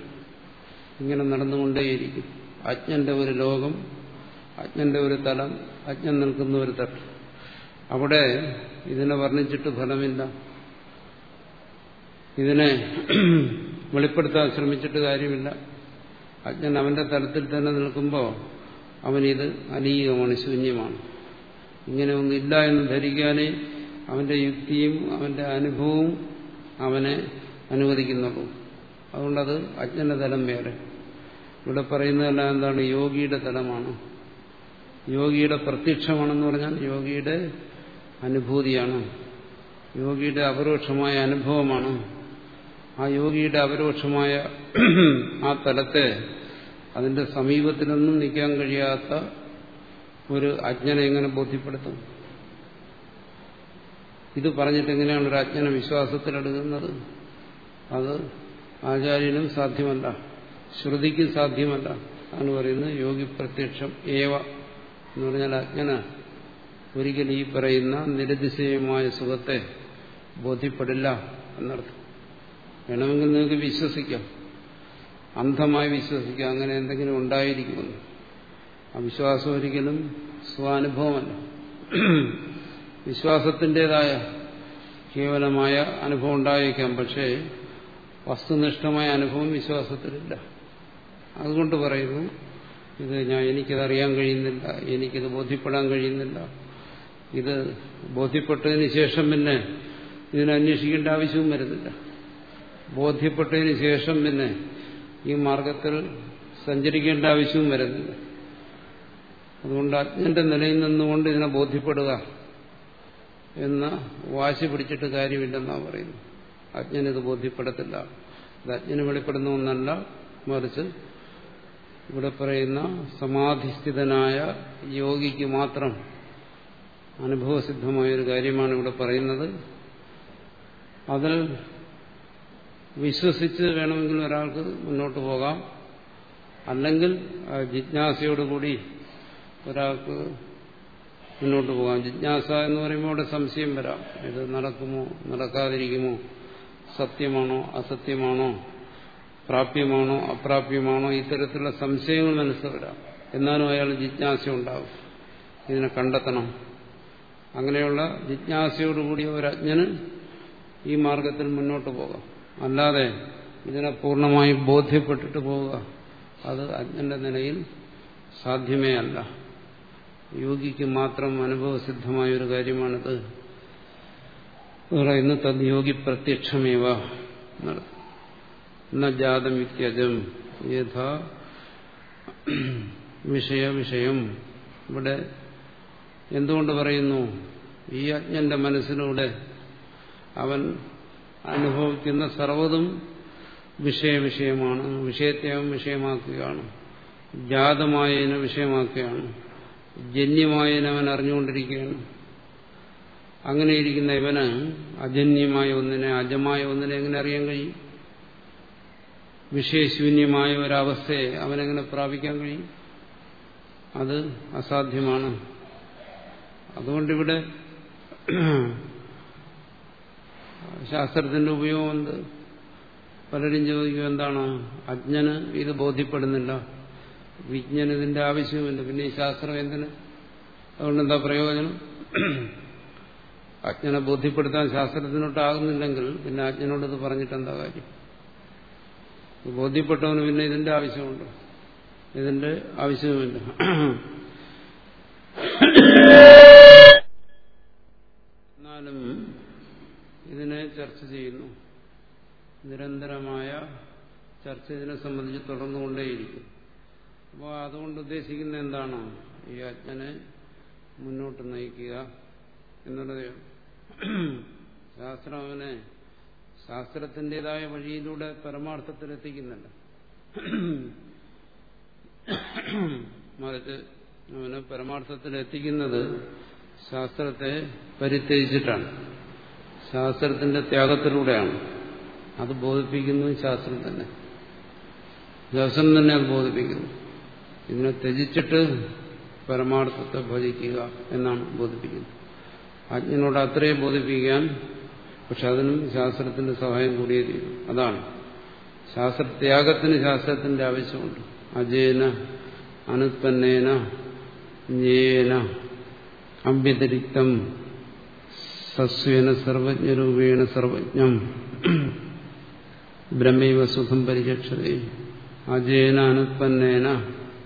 ഇങ്ങനെ നടന്നുകൊണ്ടേയിരിക്കും. അജ്ഞന്റെ ഒരു ലോകം അജ്ഞന്റെ ഒരു തലം അജ്ഞൻ നിൽക്കുന്ന ഒരു തട്ട് അവിടെ ഇതിനെ വർണിച്ചിട്ട് ഫലമില്ല. ഇതിനെ വെളിപ്പെടുത്താൻ ശ്രമിച്ചിട്ട് കാര്യമില്ല. അജ്ഞൻ അവന്റെ തലത്തിൽ തന്നെ നിൽക്കുമ്പോൾ അവനിത് അനീകമാണ് ശൂന്യമാണ് ഇങ്ങനെ ഒന്നില്ല എന്ന് ധരിക്കാനേ അവന്റെ യുക്തിയും അവന്റെ അനുഭവവും അവനെ അനുവദിക്കുന്നുള്ളൂ. അതുകൊണ്ടത് അജ്ഞന്റെ തലം വേറെ. ഇവിടെ പറയുന്നതെല്ലാം എന്താണ്? യോഗിയുടെ തലമാണ്. യോഗിയുടെ പ്രത്യക്ഷമാണെന്ന് പറഞ്ഞാൽ യോഗിയുടെ അനുഭൂതിയാണ്. യോഗിയുടെ അപരോക്ഷമായ അനുഭവമാണ്. ആ യോഗിയുടെ അപരോക്ഷമായ ആ തലത്തെ അതിന്റെ സമീപത്തിലൊന്നും നിൽക്കാൻ കഴിയാത്ത ഒരു അജ്ഞനെ എങ്ങനെ ബോധ്യപ്പെടുത്തും. ഇത് പറഞ്ഞിട്ട് എങ്ങനെയാണ് ഒരു അജ്ഞനെ വിശ്വാസത്തിലെടുക്കുന്നത് അത് ആചാര്യനും സാധ്യമല്ല ശ്രുതിക്കും സാധ്യമല്ല. എന്ന് പറയുന്നത് യോഗി പ്രത്യക്ഷം ഏവ എന്ന് പറഞ്ഞാൽ അജ്ഞന ഒരിക്കലും ഈ പറയുന്ന നിരതിശയമായ സുഖത്തെ ബോധ്യപ്പെടില്ല എന്നർത്ഥം. വേണമെങ്കിൽ നിങ്ങൾക്ക് വിശ്വസിക്കാം. അന്ധമായി വിശ്വസിക്കാം. അങ്ങനെ എന്തെങ്കിലും ഉണ്ടായിരിക്കുമെന്ന്. ആ വിശ്വാസം ഒരിക്കലും സ്വാനുഭവമല്ല. വിശ്വാസത്തിന്റെതായ കേവലമായ അനുഭവം ഉണ്ടായേക്കാം. പക്ഷേ വസ്തുനിഷ്ഠമായ അനുഭവം വിശ്വാസത്തിലില്ല. അതുകൊണ്ട് പറയുന്നു ഇത് ഞാൻ എനിക്കത് അറിയാൻ കഴിയുന്നില്ല. എനിക്കിത് ബോധ്യപ്പെടാൻ കഴിയുന്നില്ല. ഇത് ബോധ്യപ്പെട്ടതിന് ശേഷം പിന്നെ ഇതിനെ അന്വേഷിക്കേണ്ട ആവശ്യവും വരുന്നില്ല. ബോധ്യപ്പെട്ടതിന് ശേഷം പിന്നെ ഈ മാർഗത്തിൽ സഞ്ചരിക്കേണ്ട ആവശ്യവും വരുന്നില്ല. അതുകൊണ്ട് അജ്ഞന്റെ നിലയിൽ നിന്നുകൊണ്ട് ഇതിനെ ബോധ്യപ്പെടുക എന്ന വാശി പിടിച്ചിട്ട് കാര്യമില്ലെന്നാണ് പറയുന്നത്. അജ്ഞനിത് ബോധ്യപ്പെടത്തില്ല. ഇത് അജ്ഞന് വെളിപ്പെടുന്ന ഒന്നല്ല മറിച്ച് ഇവിടെ പറയുന്ന സമാധിസ്ഥിതനായ യോഗിക്ക് മാത്രം അനുഭവസിദ്ധമായൊരു കാര്യമാണ് ഇവിടെ പറയുന്നത്. അതിൽ വിശ്വസിച്ച് വേണമെങ്കിൽ ഒരാൾക്ക് മുന്നോട്ട് പോകാം. അല്ലെങ്കിൽ ജിജ്ഞാസയോടുകൂടി ഒരാൾക്ക് മുന്നോട്ട് പോകാം. ജിജ്ഞാസ എന്ന് പറയുമ്പോൾ അവിടെ സംശയം വരാം. ഇത് നടക്കുമോ നടക്കാതിരിക്കുമോ സത്യമാണോ അസത്യമാണോ പ്രാപ്യമാണോ അപ്രാപ്യമാണോ ഇത്തരത്തിലുള്ള സംശയങ്ങൾ മനസ്സിൽ വരാം. എന്നാലും അയാൾ ജിജ്ഞാസ ഉണ്ടാവും ഇതിനെ കണ്ടെത്തണം. അങ്ങനെയുള്ള ജിജ്ഞാസയോടുകൂടിയ ഒരു അജ്ഞന് ഈ മാർഗത്തിൽ മുന്നോട്ട് പോകാം. അല്ലാതെ ഇതിനെ പൂർണമായി ബോധ്യപ്പെട്ടിട്ട് പോവുക അത് അജ്ഞന്റെ നിലയിൽ സാധ്യമേ അല്ല. യോഗിക്ക് മാത്രം അനുഭവസിദ്ധമായ ഒരു കാര്യമാണിത്. പറയുന്നു തദ് യോഗി പ്രത്യക്ഷമേവ ജാതം ഇത്യജം യഥാ വിഷയ വിഷയം. ഇവിടെ എന്തുകൊണ്ട് പറയുന്നു? ഈ അജ്ഞന്റെ മനസ്സിലൂടെ അവൻ അനുഭവിക്കുന്ന സർവതും വിഷയവിഷയമാണ് വിഷയത്തെ അവൻ വിഷയമാക്കുകയാണ്. ജാതമായതിനെ വിഷയമാക്കുകയാണ്. ജന്യമായതിനെ അവൻ അറിഞ്ഞുകൊണ്ടിരിക്കുകയാണ്. അങ്ങനെയിരിക്കുന്ന ഇവന് അജന്യമായ ഒന്നിനെ അജമായ ഒന്നിനെ എങ്ങനെ അറിയാൻ കഴിയും? വിഷയശൂന്യമായ ഒരവസ്ഥയെ അവനെങ്ങനെ പ്രാപിക്കാൻ കഴിയും? അത് അസാധ്യമാണ്. അതുകൊണ്ടിവിടെ ശാസ്ത്രത്തിന്റെ ഉപയോഗം എന്ത്? പലരും ചോദിക്കും എന്താണ്? അജ്ഞന് ഇത് ബോധ്യപ്പെടുന്നില്ല. വിജ്ഞാനത്തിന്റെ ആവശ്യമില്ല. പിന്നെ ഈ ശാസ്ത്രം എന്തിന്? അതുകൊണ്ട് എന്താ പ്രയോജനം? അജ്ഞനെ ബോധ്യപ്പെടുത്താൻ ശാസ്ത്രത്തിനോട്ടാകുന്നില്ലെങ്കിൽ പിന്നെ അജ്ഞനോട് ഇത് പറഞ്ഞിട്ട് എന്താ കാര്യം? ബോധ്യപ്പെട്ടവന് പിന്നെ ഇതിന്റെ ആവശ്യമുണ്ട്. ഇതിന്റെ ആവശ്യവുമില്ല എന്നാലും ഇതിനെ ചർച്ച ചെയ്യുന്നു. നിരന്തരമായ ചർച്ച ഇതിനെ സംബന്ധിച്ച് തുടർന്നുകൊണ്ടേയിരിക്കും. അപ്പോൾ അതുകൊണ്ട് ഉദ്ദേശിക്കുന്ന എന്താണ്? ഈ അജ്ഞനെ മുന്നോട്ട് നയിക്കുക എന്നുള്ളത്. ശാസ്ത്രം അവനെ ശാസ്ത്രത്തിന്റെതായ വഴിയിലൂടെ പരമാർത്ഥത്തിലെത്തിക്കുന്നില്ല മറിച്ച് അവന് പരമാർത്ഥത്തിലെത്തിക്കുന്നത് ശാസ്ത്രത്തെ പരിത്യജിച്ചിട്ടാണ്. ശാസ്ത്രത്തിന്റെ ത്യാഗത്തിലൂടെയാണ്. അത് ബോധിപ്പിക്കുന്നത് ശാസ്ത്രം തന്നെ. ശാസ്ത്രം തന്നെ അത് ബോധിപ്പിക്കുന്നു. ഇതിനെ ത്യജിച്ചിട്ട് പരമാർത്ഥത്തെ ഭജിക്കുക എന്നാണ് ബോധിപ്പിക്കുന്നത്. അജ്ഞനോട് അത്രയും ബോധിപ്പിക്കാൻ പക്ഷെ അതിനും ശാസ്ത്രത്തിന്റെ സഹായം കൂടിയേ തീരും. അതാണ്. ശാസ്ത്രത്യാഗത്തിന് ശാസ്ത്രത്തിന്റെ ആവശ്യമുണ്ട്. അജേന അനുത്പന്നേന ജ്ഞേന അവ്യതിരിക്തം സസ്വേന സർവജ്ഞരൂപേണ സർവജ്ഞം. ബ്രഹ്മൈവ സുഖം പരിചക്ഷതേ. അജേന അനുത്പന്നേന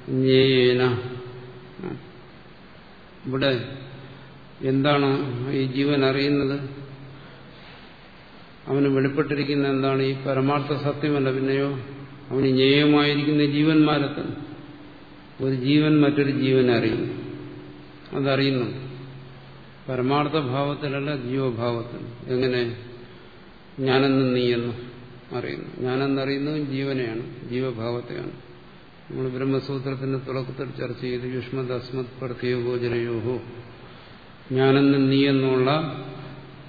ജ്ഞേയേന. ഇവിടെ എന്താണ് ഈ ജീവൻ അറിയുന്നത്? അവന് വെളിപ്പെട്ടിരിക്കുന്ന എന്താണ്? ഈ പരമാർത്ഥ സത്യമല്ല. പിന്നെയോ അവന് ജ്ഞേയമായിരിക്കുന്ന ജീവന്മാരെ ഒരു ജീവൻ മറ്റൊരു ജീവനെ അറിയുന്നു. അതറിയുന്നു. പരമാർത്ഥ ഭാവത്തിലല്ല ജീവഭാവത്തിൽ. എങ്ങനെ ഞാനെന്ന് നീയെന്ന് അറിയുന്നു. ഞാനെന്നറിയുന്നതും ജീവനെയാണ് ജീവഭാവത്തെയാണ്. നമ്മൾ ബ്രഹ്മസൂത്രത്തിന്റെ തുടക്കത്തിൽ ചർച്ച ചെയ്ത് യുഷ്മത് അസ്മത് പ്രത്യേകോചരയോഹോ ഞാനെന്ന് നീയെന്നുള്ള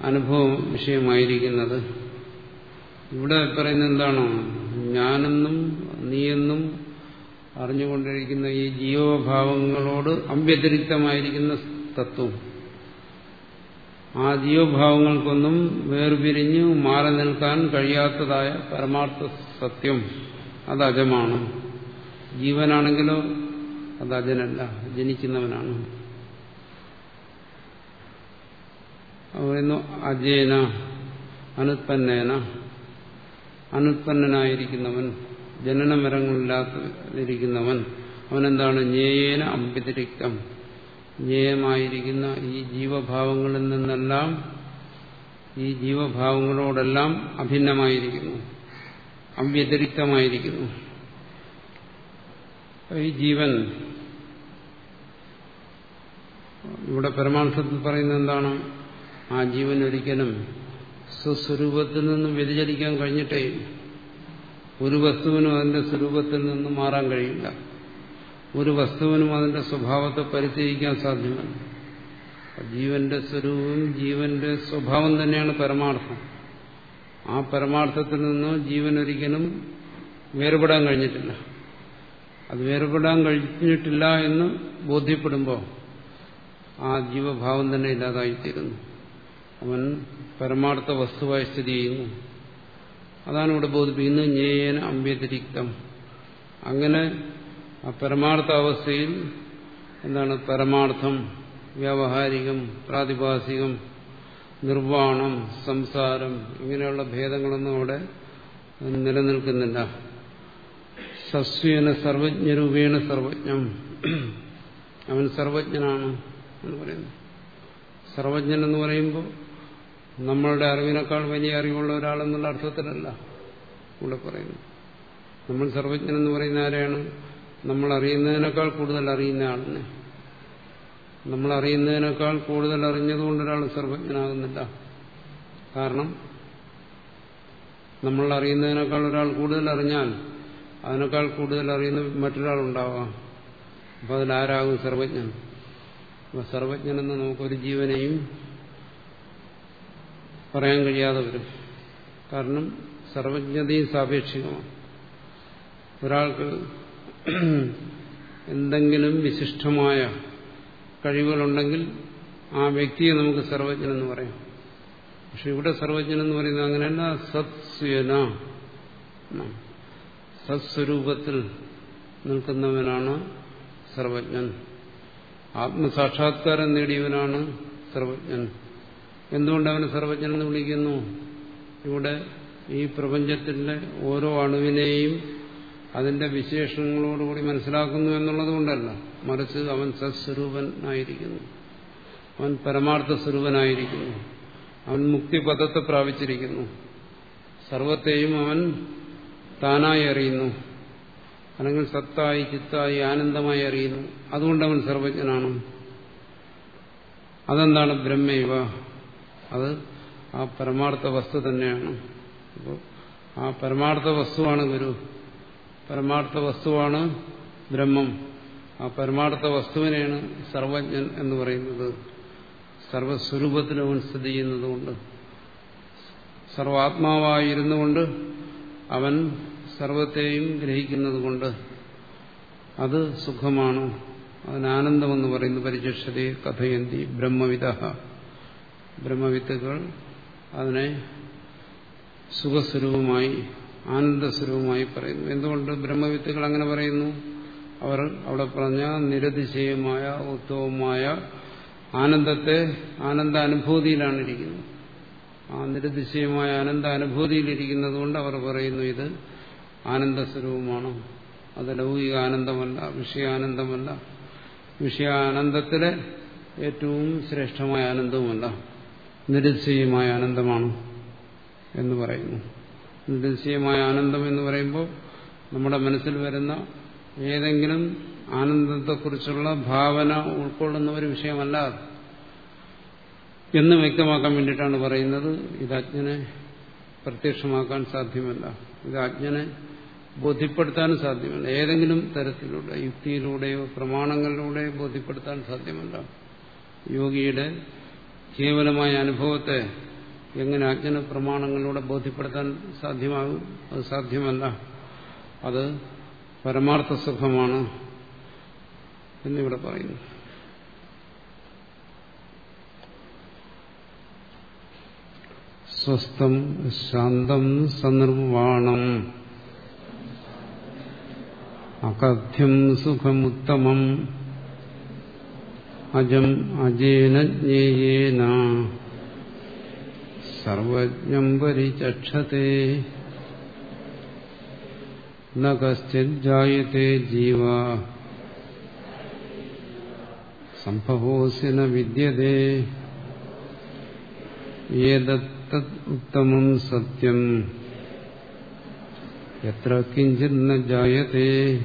അനുഭവം വിഷയമായിരിക്കുന്നത്. ഇവിടെ പറയുന്നത് എന്താണോ? ഞാനെന്നും നീയെന്നും അറിഞ്ഞുകൊണ്ടിരിക്കുന്ന ഈ ജീവഭാവങ്ങളോട് അവ്യതിരിക്തമായിരിക്കുന്ന തത്വം. ആ ജീവഭാവങ്ങൾക്കൊന്നും വേർപിരിഞ്ഞ് മാറി നിൽക്കാൻ കഴിയാത്തതായ പരമാർത്ഥ സത്യം അത് അജമാണ്. ജീവനാണെങ്കിലോ അത് അജനല്ല ജനിക്കുന്നവനാണ്. പറയുന്നു അജേന അനുത്പന്നേന. അനുത്പന്നനായിരിക്കുന്നവൻ ജനനമരങ്ങളില്ലാതിരിക്കുന്നവൻ അവനെന്താണ്? ജ്ഞേയേന അഭ്യതിരിക്തം ജ്ഞേയമായിരിക്കുന്ന ഈ ജീവഭാവങ്ങളിൽ നിന്നെല്ലാം ഈ ജീവഭാവങ്ങളോടെല്ലാം അഭിന്നമായിരിക്കുന്നു അവ്യതിരിക്തമായിരിക്കുന്നു. ഈ ജീവൻ ഇവിടെ പരമാർത്ഥത്തിൽ പറയുന്നത് എന്താണ്? ആ ജീവൻ ഒരിക്കലും സ്വസ്വരൂപത്തിൽ നിന്നും വ്യതിചലിക്കാൻ കഴിഞ്ഞിട്ടേ ഒരു വസ്തുവിനും അതിന്റെ സ്വരൂപത്തിൽ നിന്നും മാറാൻ കഴിയില്ല. ഒരു വസ്തുവിനും അതിന്റെ സ്വഭാവത്തെ പരിചയിക്കാൻ സാധ്യമല്ല. ജീവന്റെ സ്വരൂപം ജീവന്റെ സ്വഭാവം തന്നെയാണ് പരമാർത്ഥം. ആ പരമാർത്ഥത്തിൽ നിന്ന് ജീവൻ ഒരിക്കലും വേർപെടാൻ കഴിഞ്ഞിട്ടില്ല. അത് വേർപെടാൻ കഴിഞ്ഞിട്ടില്ല എന്ന് ബോധ്യപ്പെടുമ്പോൾ ആ ജീവഭാവം തന്നെ ഇല്ലാതായിത്തീരുന്നു. അവൻ പരമാർത്ഥ വസ്തുവായി സ്ഥിതി ചെയ്യുന്നു. അതാണ് ഇവിടെ ബോധിപ്പിക്കുന്നത്. ജ്ഞേയന അമ്പ്യതിരിക്തം അങ്ങനെ ആ പരമാർത്ഥ അവസ്ഥയിൽ എന്താണ് പരമാർത്ഥം വ്യാവഹാരികം പ്രാതിഭാസികം നിർവാണം സംസാരം ഇങ്ങനെയുള്ള ഭേദങ്ങളൊന്നും അവിടെ നിലനിൽക്കുന്നില്ല. സസ്വേന സർവജ്ഞരൂപേണ സർവജ്ഞം. അവൻ സർവജ്ഞനാണ് എന്ന് പറയുന്നു. സർവജ്ഞൻ എന്ന് പറയുമ്പോൾ നമ്മളുടെ അറിവിനേക്കാൾ വലിയ അറിവുള്ള ഒരാളെന്നുള്ള അർത്ഥത്തിലല്ല ഇവിടെ പറയുന്നു നമ്മൾ സർവജ്ഞൻ എന്ന് പറയുന്ന ആരെയാണ് നമ്മൾ അറിയുന്നതിനേക്കാൾ കൂടുതൽ അറിയുന്ന ആളിനെ നമ്മൾ അറിയുന്നതിനേക്കാൾ കൂടുതൽ അറിഞ്ഞതുകൊണ്ട് ഒരാൾ സർവജ്ഞനാകുന്നില്ല. കാരണം നമ്മൾ അറിയുന്നതിനേക്കാൾ ഒരാൾ കൂടുതൽ അറിഞ്ഞാൽ അതിനേക്കാൾ കൂടുതൽ അറിയുന്ന മറ്റൊരാളുണ്ടാവാം. അപ്പോൾ അതിലാരാകും സർവജ്ഞൻ? അപ്പം സർവജ്ഞനെന്ന് നമുക്കൊരു ജീവനെയും പറയാൻ കഴിയാതെ വരും. കാരണം സർവജ്ഞതയും സാപേക്ഷികമാണ്. ഒരാൾക്ക് എന്തെങ്കിലും വിശിഷ്ടമായ കഴിവുകളുണ്ടെങ്കിൽ ആ വ്യക്തിയെ നമുക്ക് സർവജ്ഞനെന്ന് പറയാം. പക്ഷെ ഇവിടെ സർവജ്ഞനെന്ന് പറയുന്നത് അങ്ങനെയല്ല സത്സ്വന സത്സ്വരൂപത്തിൽ നിൽക്കുന്നവനാണ് സർവജ്ഞൻ. ആത്മസാക്ഷാത്കാരം നേടിയവനാണ് സർവജ്ഞൻ. എന്തുകൊണ്ട് അവന് സർവജ്ഞൻ എന്ന് വിളിക്കുന്നു? ഇവിടെ ഈ പ്രപഞ്ചത്തിന്റെ ഓരോ അണുവിനെയും അതിന്റെ വിശേഷങ്ങളോടുകൂടി മനസ്സിലാക്കുന്നു എന്നുള്ളത് കൊണ്ടല്ല. മറിച്ച് അവൻ സത്സ്വരൂപനായിരിക്കുന്നു അവൻ പരമാർത്ഥ സ്വരൂപനായിരിക്കുന്നു. അവൻ മുക്തിപഥത്തെ പ്രാപിച്ചിരിക്കുന്നു. സർവത്തെയും അവൻ താനായി അറിയുന്നു. അല്ലെങ്കിൽ സത്തായി ചിത്തായി ആനന്ദമായി അറിയുന്നു. അതുകൊണ്ട് അവൻ സർവജ്ഞനാണ്. അതെന്താണ് ബ്രഹ്മൈവ? അത് ആ പരമാർത്ഥ വസ്തു തന്നെയാണ്. അപ്പോൾ ആ പരമാർത്ഥ വസ്തുവാണ് ഗുരു. പരമാർത്ഥ വസ്തുവാണ് ബ്രഹ്മം. ആ പരമാർത്ഥ വസ്തുവിനെയാണ് സർവജ്ഞൻ എന്ന് പറയുന്നത്. സർവസ്വരൂപത്തിൽ സ്ഥിതി ചെയ്യുന്നതുകൊണ്ട് സർവാത്മാവായിരുന്നു കൊണ്ട് അവൻ സർവത്തെയും ഗ്രഹിക്കുന്നതുകൊണ്ട് അത് സുഖമാണ്. അതിനാനന്ദമെന്ന് പറയുന്നു പരിചക്ഷതയെ കഥയന്തി ബ്രഹ്മവിദ ബ്രഹ്മവിത്തുകൾ അതിനെ സുഖസ്വരൂപമായി ആനന്ദസ്വരൂപമായി പറയുന്നു. എന്തുകൊണ്ട് ബ്രഹ്മവിത്തുകൾ അങ്ങനെ പറയുന്നു? അവർ അവിടെ പറഞ്ഞ നിരതിശയമായ ഉത്തമമായ ആനന്ദത്തെ ആനന്ദാനുഭൂതിയിലാണ് ഇരിക്കുന്നത് ആ നിരതിശയമായ ആനന്ദ കൊണ്ട് അവർ പറയുന്നു ഇത് ആനന്ദസ്വരൂപമാണ്. അത് ലൗകിക ആനന്ദമല്ല വിഷയാനന്ദമല്ല. വിഷയാനന്ദത്തിലെ ഏറ്റവും ശ്രേഷ്ഠമായ ആനന്ദവുമല്ല നിരതിശയമായ ആനന്ദമാണ് എന്ന് പറയുന്നു. നിരതിശയമായ ആനന്ദം എന്ന് പറയുമ്പോൾ നമ്മുടെ മനസ്സിൽ വരുന്ന ഏതെങ്കിലും ആനന്ദത്തെക്കുറിച്ചുള്ള ഭാവന ഉൾക്കൊള്ളുന്ന ഒരു വിഷയമല്ല എന്ന് വ്യക്തമാക്കാൻ വേണ്ടിയിട്ടാണ് പറയുന്നത്. ഇത് അജ്ഞനെ പ്രത്യക്ഷമാക്കാൻ സാധ്യമല്ല. ഇത് അജ്ഞനെ ബോധ്യപ്പെടുത്താനും സാധ്യമല്ല. ഏതെങ്കിലും തരത്തിലൂടെ യുക്തിയിലൂടെയോ പ്രമാണങ്ങളിലൂടെയോ ബോധ്യപ്പെടുത്താൻ സാധ്യമല്ല. യോഗിയുടെ കേവലമായ അനുഭവത്തെ എങ്ങനെ അജ്ഞന പ്രമാണങ്ങളിലൂടെ ബോധ്യപ്പെടുത്താൻ സാധ്യമാകും? അത് സാധ്യമല്ല. അത് പരമാർത്ഥ സുഖമാണ് എന്നിവിടെ പറയുന്നു. സ്വസ്ഥം ശാന്തം സനിർവാണം അകഥ്യം സുഖമുത്തമം അജം അജേന ജ്ഞേയേന സർവജ്ഞം പരിചക്ഷത്തെ ന കശ്ചിജായത്തെ ജീവ. സംഭവോസ്യ ന വിദ്യത്തെ ഏതത്തത് ഉത്തമം സത്യം. എത്ര കിഞ്ചിത് ന ജായത്തെ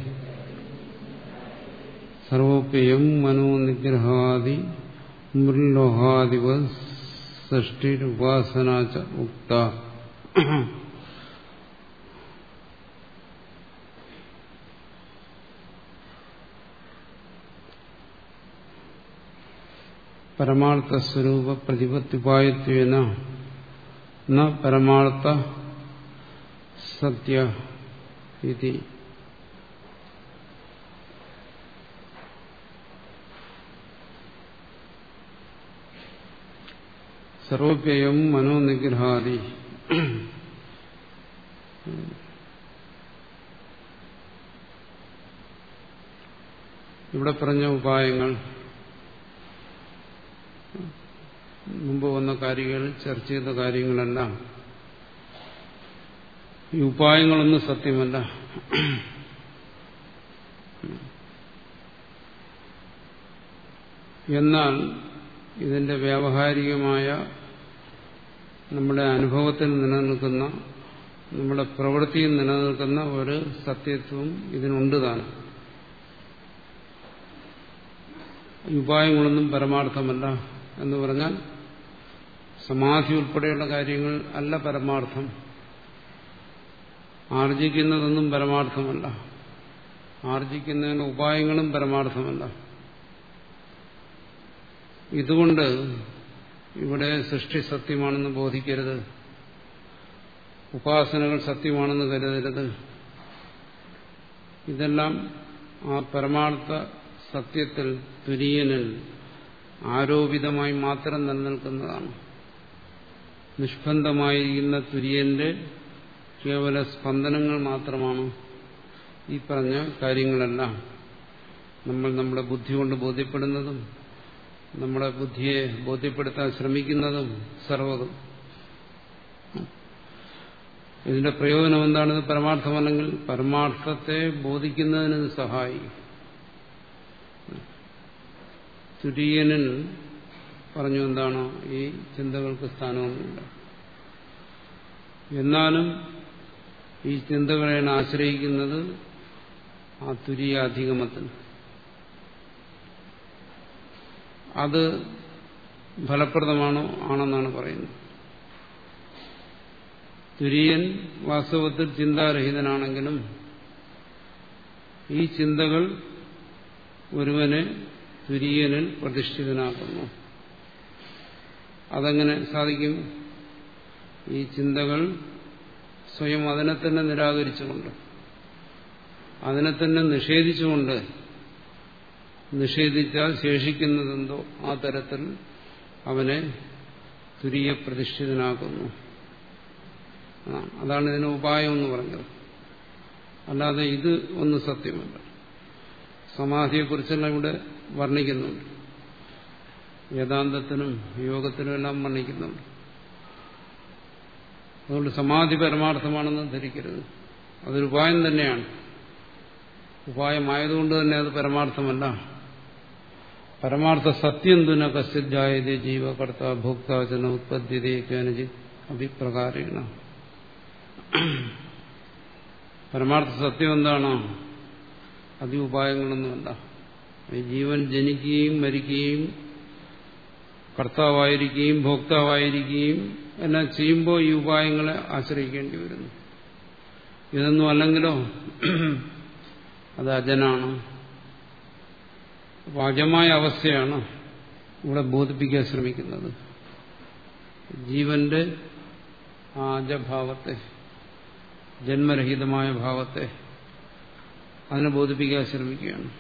സർവോപ്യം മനോനിഗ്രഹാദി മൃലോഹാദിവ സൃഷ്ടിരുപാസന ഉക്ത പരമാർത്ഥ സ്വരൂപ പ്രതിപത്യുപായത്വേന ന പരമാർത്ഥ സത്യ ഇതി സർവപ്യയം മനോനിഗ്രഹാദി. ഇവിടെ പറഞ്ഞ ഉപായങ്ങൾ. മുമ്പ് വന്ന കാര്യങ്ങൾ ചർച്ച ചെയ്ത കാര്യങ്ങളെല്ലാം ഈ ഉപായങ്ങളൊന്നും സത്യമല്ല. എന്നാൽ ഇതിന്റെ വ്യാവഹാരികമായ നമ്മുടെ അനുഭവത്തിൽ നിലനിൽക്കുന്ന നമ്മുടെ പ്രവൃത്തിയിൽ നിലനിൽക്കുന്ന ഒരു സത്യത്വം ഇതിനുണ്ട് താനും ഉപായങ്ങളൊന്നും പരമാർത്ഥമല്ല എന്ന് പറഞ്ഞാൽ സമാധി ഉൾപ്പെടെയുള്ള കാര്യങ്ങൾ അല്ല പരമാർത്ഥം. ആർജിക്കുന്നതൊന്നും പരമാർത്ഥമല്ല. ആർജിക്കുന്നതിന് ഉപായങ്ങളും പരമാർത്ഥമല്ല. ഇതുകൊണ്ട് ഇവിടെ സൃഷ്ടി സത്യമാണെന്ന് ബോധിക്കരുത്. ഉപാസനകൾ സത്യമാണെന്ന് കരുതരുത്. ഇതെല്ലാം ആ പരമാർത്ഥ സത്യത്തിൽ തുര്യനിൽ ആരോപിതമായി മാത്രം നിലനിൽക്കുന്നതാണ്. നിഷ്ബന്ധമായിരിക്കുന്ന തുര്യന്റെ കേവല സ്പന്ദനങ്ങൾ മാത്രമാണ് ഈ പറഞ്ഞ കാര്യങ്ങളെല്ലാം നമ്മൾ നമ്മുടെ ബുദ്ധി കൊണ്ട് ബോധ്യപ്പെടുന്നതും നമ്മുടെ ബുദ്ധിയെ ബോധ്യപ്പെടുത്താൻ ശ്രമിക്കുന്നതും സർവതും. ഇതിന്റെ പ്രയോജനം എന്താണിത് പരമാർത്ഥമല്ലെങ്കിൽ പരമാർത്ഥത്തെ ബോധിക്കുന്നതിന് ഇത് സഹായിക്കും പറഞ്ഞു എന്താണ് ഈ ചിന്തകൾക്ക് സ്ഥാനമൊന്നുമില്ല. എന്നാലും ഈ ചിന്തകളെയാണ് ആശ്രയിക്കുന്നത് ആ തുരിയ അധിഗമത്തിൽ അത് ഫലപ്രദമാണോ ആണെന്നാണ് പറയുന്നത്. തുര്യൻ വാസ്തവത്തിൽ ചിന്താരഹിതനാണെങ്കിലും ഈ ചിന്തകൾ ഒരുവനെ തുര്യനിൽ പ്രതിഷ്ഠിതനാക്കുന്നു. അതെങ്ങനെ സാധിക്കും? ഈ ചിന്തകൾ സ്വയം അതിനെ തന്നെ നിരാകരിച്ചുകൊണ്ട് അതിനെ തന്നെ നിഷേധിച്ചുകൊണ്ട് നിഷേധിച്ചാൽ ശേഷിക്കുന്നതെന്തോ ആ തരത്തിൽ അവനെ തുരിയ പ്രതിഷ്ഠിതനാക്കുന്നു. അതാണ് ഇതിന് ഉപായം എന്ന് പറഞ്ഞത്. അല്ലാതെ ഇത് ഒന്ന് സത്യമല്ല. സമാധിയെക്കുറിച്ചെല്ലാം ഇവിടെ വർണിക്കുന്നുണ്ട്. വേദാന്തത്തിനും യോഗത്തിനും എല്ലാം വർണിക്കുന്നുണ്ട്. അതുകൊണ്ട് സമാധി പരമാർത്ഥമാണെന്ന് ധരിക്കരുത്. അതൊരു ഉപായം തന്നെയാണ്. ഉപായമായതുകൊണ്ട് തന്നെ അത് പരമാർത്ഥമല്ല. പരമാർത്ഥ സത്യം തുന കസ്യജായതേ ജീവകർത്ത ഭോക്താചന ഉത്പദ്യതേ കേനജിത് അഭിപ്രകാരേണ. പരമാർത്ഥ സത്യം എന്താണ്? ഈ ജീവൻ ജനിക്കുകയും മരിക്കുകയും കർത്താവായിരിക്കുകയും ഭോക്താവായിരിക്കുകയും എല്ലാം ചെയ്യുമ്പോൾ ഈ ഉപായങ്ങളെ ആശ്രയിക്കേണ്ടി വരുന്നു. ഇതൊന്നും അല്ലെങ്കിലോ? അത് അജനാണ്. അജമായ അവസ്ഥയാണ് ഇവിടെ ബോധിപ്പിക്കാൻ ശ്രമിക്കുന്നത്. ജീവന്റെ ആ അജഭാവത്തെ ജന്മരഹിതമായ ഭാവത്തെ അതിനെ ബോധിപ്പിക്കാൻ ശ്രമിക്കുകയാണ്.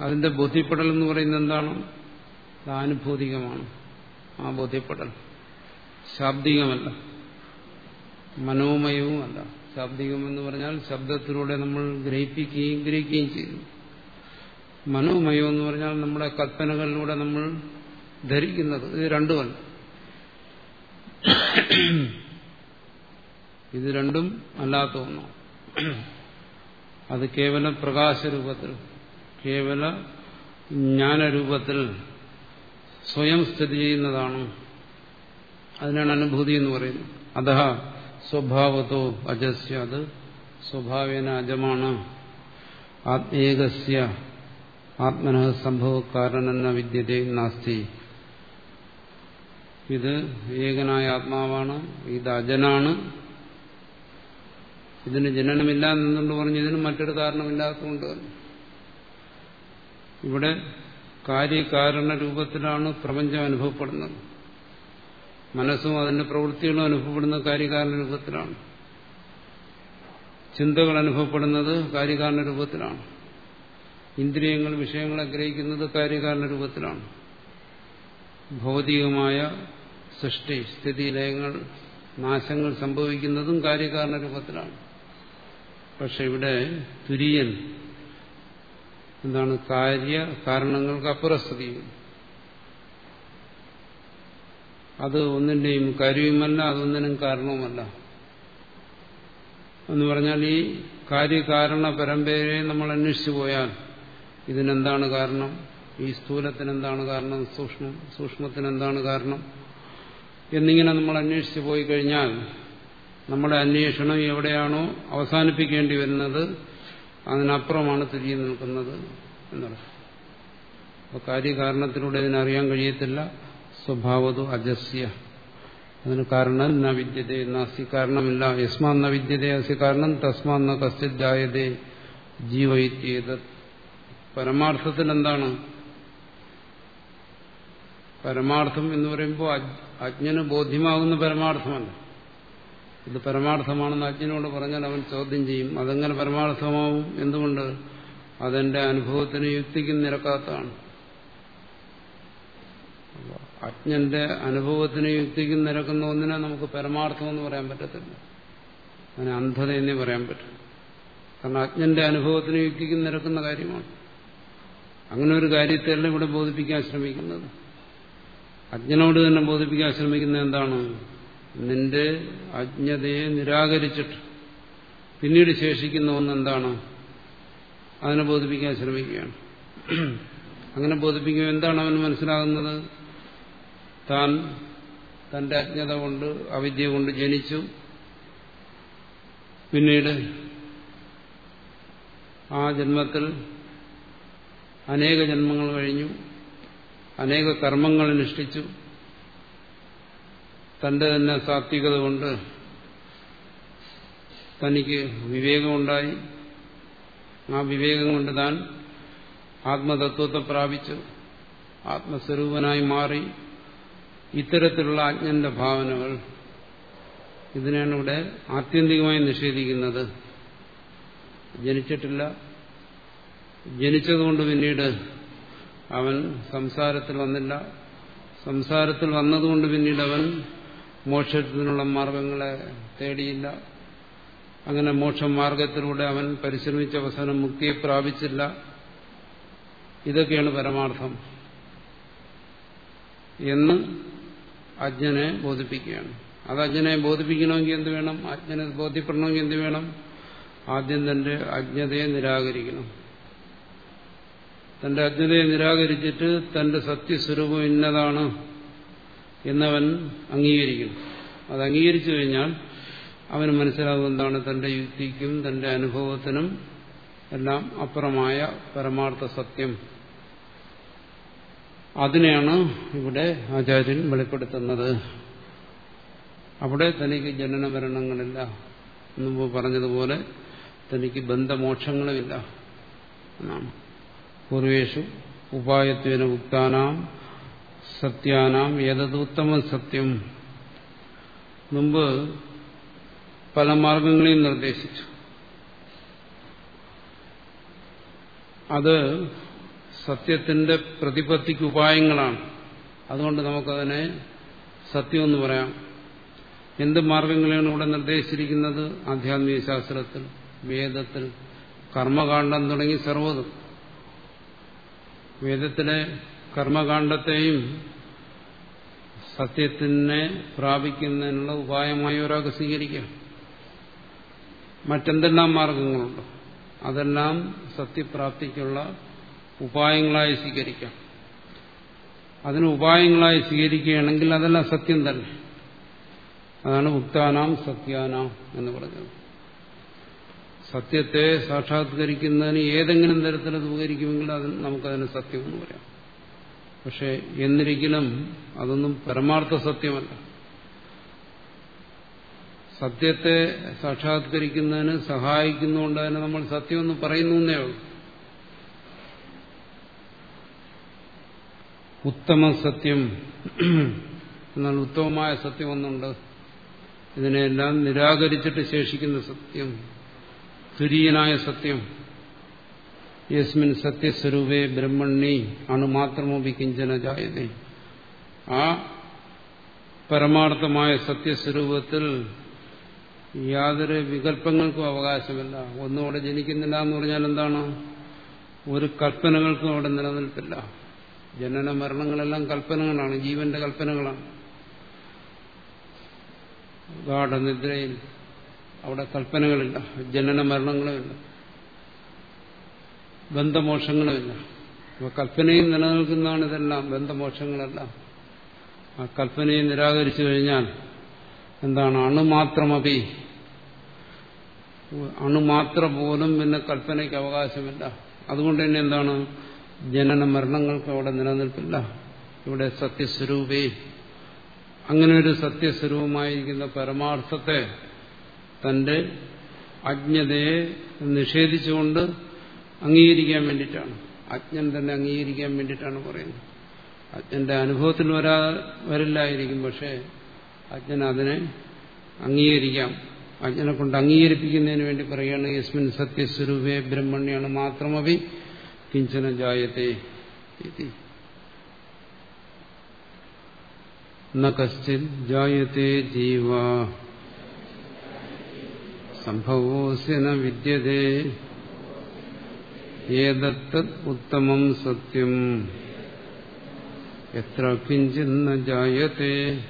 അതിന്റെ ബോധ്യപ്പെടൽ എന്ന് പറയുന്നത് എന്താണ്? ആനുഭൂതികമാണ് ആ ബോധ്യപ്പെടൽ ശാബ്ദികമല്ല. മനോമയവുമല്ല. ശാബ്ദികം എന്ന് പറഞ്ഞാൽ ശബ്ദത്തിലൂടെ നമ്മൾ ഗ്രഹിപ്പിക്കുകയും ഗ്രഹിക്കുകയും ചെയ്യുന്നു. മനോമയം എന്ന് പറഞ്ഞാൽ നമ്മുടെ കൽപ്പനകളിലൂടെ നമ്മൾ ധരിക്കുന്നത്. ഇത് രണ്ടുമല്ല. ഇത് രണ്ടും അല്ലാത്ത ഒന്നാണ്. അത് കേവല പ്രകാശരൂപത്തിൽ കേവല ജ്ഞാനരൂപത്തിൽ സ്വയം സ്ഥിതി ചെയ്യുന്നതാണ്. അതിനാണ് അനുഭൂതി എന്ന് പറയുന്നത്. അത സ്വഭാവത്തോ അജസ്യ. അത് സ്വഭാവേന അജമാണ്. ആത്മേകസ്യ. ആത്മന സംഭവ കാരണെന്ന വിദ്യതേ നാസ്തി. ഇത് ഏകനായ ആത്മാവാണ് ഇത് അജനാണ്. ഇതിന് ജനനമില്ല എന്നുകൊണ്ട് പറഞ്ഞു ഇതിന് മറ്റൊരു കാരണമില്ലാത്തതുകൊണ്ട്. ഇവിടെ കാര്യകാരണ രൂപത്തിലാണ് പ്രപഞ്ചം അനുഭവപ്പെടുന്നത്. മനസ്സും അതിന്റെ പ്രവൃത്തികളും അനുഭവപ്പെടുന്ന കാര്യകാരണ രൂപത്തിലാണ്. ചിന്തകൾ അനുഭവപ്പെടുന്നത് കാര്യകാരണ രൂപത്തിലാണ്. ഇന്ദ്രിയങ്ങൾ വിഷയങ്ങളെ ഗ്രഹിക്കുന്നത് കാര്യകാരണ രൂപത്തിലാണ്. ഭൗതികമായ സൃഷ്ടി സ്ഥിതി ലയങ്ങൾ നാശങ്ങൾ സംഭവിക്കുന്നതും കാര്യകാരണ രൂപത്തിലാണ്. പക്ഷെ ഇവിടെ തുര്യൻ എന്താണ് കാര്യ കാരണങ്ങൾക്ക് അപ്പുറസ്ഥിതി. അത് ഒന്നിന്റെയും കാര്യവുമല്ല അതൊന്നിനും കാരണവുമല്ല. എന്ന് പറഞ്ഞാൽ ഈ കാര്യകാരണ പരമ്പരയെ നമ്മൾ അന്വേഷിച്ചു പോയാൽ ഇതിനെന്താണ് കാരണം? ഈ സ്ഥൂലത്തിന് എന്താണ് കാരണം? സൂക്ഷ്മം സൂക്ഷ്മത്തിന് എന്താണ് കാരണം? എന്നിങ്ങനെ നമ്മൾ അന്വേഷിച്ചു പോയി കഴിഞ്ഞാൽ നമ്മുടെ അന്വേഷണം എവിടെയാണോ അവസാനിപ്പിക്കേണ്ടി വരുന്നത് അതിനപ്പുറമാണ് തിരിഞ്ഞു നിൽക്കുന്നത് എന്നർത്ഥം അപ്പോൾ കാര്യകാരണത്തിലൂടെ ഇതിനറിയാൻ കഴിയത്തില്ല. സ്വഭാവതു അജസ്യ. അതിന് കാരണം ന വിദ്യതേ നാസ്തി കാരണമില്ല. യസ്മാ ന വിദ്യതേ അസ്യ കാരണം തസ്മാ ന കസ്യത് ജായതേ പരമാർത്ഥത്തിൽ എന്താണ് പരമാർത്ഥം എന്ന് പറയുമ്പോൾ അജ്ഞന് ബോധ്യമാകുന്ന പരമാർത്ഥമല്ല. ഇത് പരമാർത്ഥമാണെന്ന് അജ്ഞനോട് പറഞ്ഞാൽ അവൻ ചോദ്യം ചെയ്യും. അതെങ്ങനെ പരമാർത്ഥമാവും? എന്തുകൊണ്ട്? അതെന്റെ അനുഭവത്തിന് യുക്തിക്കും നിരക്കാത്തതാണ്. അജ്ഞന്റെ അനുഭവത്തിന് യുക്തിക്കും നിരക്കുന്ന ഒന്നിനെ നമുക്ക് പരമാർത്ഥം എന്ന് പറയാൻ പറ്റത്തില്ല. അതിന് അന്ധത എന്നേ പറയാൻ പറ്റും. കാരണം അജ്ഞന്റെ അനുഭവത്തിന് യുക്തിക്ക് നിരക്കുന്ന കാര്യമാണ്. അങ്ങനെ ഒരു കാര്യത്തെയല്ല ഇവിടെ ബോധിപ്പിക്കാൻ ശ്രമിക്കുന്നത്. അജ്ഞനോട് തന്നെ ബോധിപ്പിക്കാൻ ശ്രമിക്കുന്നത് എന്താണ്? നിന്റെ അജ്ഞതയെ നിരാകരിച്ചിട്ട് പിന്നീട് ശേഷിക്കുന്ന ഒന്ന് എന്താണ്? അതിനെ ബോധിപ്പിക്കാൻ ശ്രമിക്കുകയാണ്. അങ്ങനെ ബോധിപ്പിക്കുമ്പോൾ എന്താണ് അവന് മനസ്സിലാകുന്നത്? താൻ തന്റെ അജ്ഞത കൊണ്ട് അവിദ്യ കൊണ്ട് ജനിച്ചു. പിന്നീട് ആ ജന്മത്തിൽ അനേക ജന്മങ്ങൾ കഴിഞ്ഞു. അനേക കർമ്മങ്ങൾ അനുഷ്ഠിച്ചു. തന്റെ തന്നെ സാത്വികത കൊണ്ട് തനിക്ക് വിവേകമുണ്ടായി. ആ വിവേകം കൊണ്ട് താൻ ആത്മതത്വത്തെ പ്രാപിച്ചു. ആത്മസ്വരൂപനായി മാറി. ഇത്തരത്തിലുള്ള ആജ്ഞന്റെ ഭാവനകൾ ഇതിനാണ് ഇവിടെ ആത്യന്തികമായി നിഷേധിക്കുന്നത്. ജനിച്ചിട്ടില്ല. ജനിച്ചതുകൊണ്ട് പിന്നീട് അവൻ സംസാരത്തിൽ വന്നില്ല. സംസാരത്തിൽ വന്നതുകൊണ്ട് പിന്നീട് അവൻ മോക്ഷത്തിനുള്ള മാർഗങ്ങളെ തേടിയില്ല. അങ്ങനെ മോക്ഷമാർഗത്തിലൂടെ അവൻ പരിശ്രമിച്ച അവസാനം മുക്തിയെ പ്രാപിച്ചില്ല. ഇതൊക്കെയാണ് പരമാർത്ഥം. എന്ന് അജ്ഞനെ ബോധിപ്പിക്കുകയാണ്. അത് അജ്ഞനെ ബോധിപ്പിക്കണമെങ്കിൽ എന്ത് വേണം? അജ്ഞനെ ബോധ്യപ്പെടണമെങ്കിൽ എന്ത് വേണം? ആദ്യം തന്റെ അജ്ഞതയെ നിരാകരിക്കണം. തന്റെ അജ്ഞതയെ നിരാകരിച്ചിട്ട് തന്റെ സത്യസ്വരൂപം ഇന്നതാണ് എന്നവൻ അംഗീകരിക്കണം അത് അംഗീകരിച്ചു കഴിഞ്ഞാൽ അവന് മനസ്സിലാകും എന്താണ് തന്റെ യുക്തിക്കും തന്റെ അനുഭവത്തിനും എല്ലാം അപ്പുറമായ പരമാർത്ഥ സത്യം. അതിനെയാണ് ഇവിടെ ആചാര്യൻ വെളിപ്പെടുത്തുന്നത്. അവിടെ തനിക്ക് ജനന മരണങ്ങളില്ല മുമ്പ് പറഞ്ഞതുപോലെ തനിക്ക് ബന്ധമോക്ഷങ്ങളുമില്ല. എന്നാണ്. പൂർവേഷു ഉപായത്വേന ഉക്താനാം സത്യാനാം ഏതതുത്തമ സത്യം മുമ്പ് പല മാർഗങ്ങളെയും നിർദ്ദേശിച്ചു. അത് സത്യത്തിന്റെ പ്രതിപത്തിക്ക് ഉപായങ്ങളാണ്. അതുകൊണ്ട് നമുക്കതിനെ സത്യമെന്ന് പറയാം. എന്ത് മാർഗങ്ങളെയാണ് ഇവിടെ നിർദ്ദേശിച്ചിരിക്കുന്നത്? ആധ്യാത്മിക ശാസ്ത്രത്തിൽ വേദത്തിൽ കർമ്മകാന്ഡം തുടങ്ങി സർവതും. വേദത്തിലെ കർമ്മകാന്ഡത്തെയും സത്യത്തിനെ പ്രാപിക്കുന്നതിനുള്ള ഉപായമായി ഒരാൾക്ക് സ്വീകരിക്കാം. മറ്റെന്തെല്ലാം മാർഗങ്ങളുണ്ട്? അതെല്ലാം സത്യപ്രാപ്തിക്കുള്ള ഉപായങ്ങളായി സ്വീകരിക്കാം. അതിന് ഉപായങ്ങളായി സ്വീകരിക്കുകയാണെങ്കിൽ അതെല്ലാം സത്യം തന്നെ. അതാണ് ഉക്താനാം സത്യാനാം എന്ന് പറഞ്ഞത്. സത്യത്തെ സാക്ഷാത്കരിക്കുന്നതിന് ഏതെങ്കിലും തരത്തിൽ അത് ഉപകരിക്കുമെങ്കിൽ അത് നമുക്കതിന് സത്യമെന്ന് പറയാം. പക്ഷെ എന്നിരിക്കലും അതൊന്നും പരമാർത്ഥ സത്യമല്ല. സത്യത്തെ സാക്ഷാത്കരിക്കുന്നതിന് സഹായിക്കുന്നുകൊണ്ട് അതിനെ നമ്മൾ സത്യമെന്ന് പറയുന്നു എന്നേ ഉള്ളൂ. ഉത്തമ സത്യം. എന്നാൽ ഉത്തമമായ സത്യം ഒന്നുണ്ട്. ഇതിനെല്ലാം നിരാകരിച്ചിട്ട് ശേഷിക്കുന്ന സത്യം. തുര്യനായ സത്യം. യസ്മിൻ സത്യസ്വരൂപേ ബ്രഹ്മണി അണുമാത്രമോപി കിഞ്ചന ജായതേ. ആ പരമാർത്ഥമായ സത്യസ്വരൂപത്തിൽ യാതൊരു വികല്പങ്ങൾക്കും അവകാശമില്ല. ഒന്നും അവിടെ ജനിക്കുന്നില്ല എന്ന് പറഞ്ഞാൽ എന്താണ്? ഒരു കൽപ്പനകൾക്കും അവിടെ നിലനിൽപ്പില്ല. ജനന മരണങ്ങളെല്ലാം കൽപ്പനകളാണ് ജീവന്റെ കൽപ്പനകളാണ്. ഗാഠനിദ്രയിൽ അവിടെ കൽപ്പനകളില്ല. ജനന മരണങ്ങളുമില്ല. ബന്ധമോക്ഷങ്ങളുമില്ല. അപ്പോൾ കൽപ്പനയും നിലനിൽക്കുന്നതാണ് ഇതെല്ലാം. ബന്ധമോക്ഷങ്ങളെല്ലാം. ആ കൽപ്പനയെ നിരാകരിച്ചു കഴിഞ്ഞാൽ എന്താണ്? അണുമാത്രമപി അണുമാത്ര പോലും പിന്നെ കൽപ്പനയ്ക്ക് അവകാശമില്ല. അതുകൊണ്ട് തന്നെ എന്താണ്? ജനന മരണങ്ങൾക്ക് അവിടെ നിലനിൽപ്പില്ല. ഇവിടെ സത്യസ്വരൂപേ. അങ്ങനെ ഒരു സത്യസ്വരൂപമായിരിക്കുന്ന പരമാർത്ഥത്തെ തന്റെ അജ്ഞതയെ നിഷേധിച്ചുകൊണ്ട് അംഗീകരിക്കാൻ വേണ്ടിയിട്ടാണ്. അജ്ഞൻ തന്നെ അംഗീകരിക്കാൻ വേണ്ടിയിട്ടാണ് പറയുന്നത്. അജ്ഞന്റെ അനുഭവത്തിൽ വരാ വരില്ലായിരിക്കും പക്ഷേ അജ്ഞൻ അതിനെ അംഗീകരിക്കാം. അജ്ഞനെ കൊണ്ട് അംഗീകരിപ്പിക്കുന്നതിന് വേണ്ടി പറയുകയാണ് യസ്മിൻ സത്യസ്വരൂപേ ബ്രഹ്മണ്യാണ് മാത്രമവി കിഞ്ചന ജായത്തെ ജായത്തെ ജീവ സംഭവോസ്യ ന വിദ്യതേ. ഏതത്ത് ഉത്തമം സത്യം? എത്ര കിഞ്ചിന്ന ജായത്തെ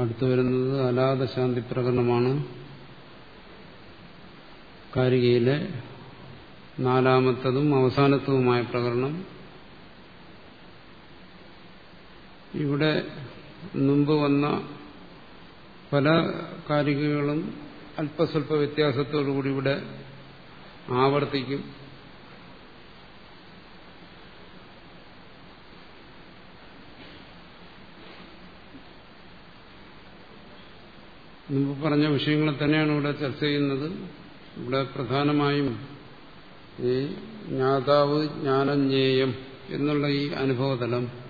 അടുത്തു വരുന്നത് അലാദശാന്തി പ്രകടനമാണ്. കാരികയിലെ നാലാമത്തതും അവസാനത്തതുമായ പ്രകടനം. ഇവിടെ മുമ്പ് വന്ന പല കാരികകളും അല്പസ്വല്പ വ്യത്യാസത്തോടുകൂടി ഇവിടെ ആവർത്തിക്കും. മുമ്പ് പറഞ്ഞ വിഷയങ്ങളെ തന്നെയാണ് ഇവിടെ ചർച്ച ചെയ്യുന്നത്. ഇവിടെ പ്രധാനമായും ഈ ജ്ഞാതാവ് ജ്ഞാനജ്ഞേയം എന്നുള്ള ഈ അനുഭവതലം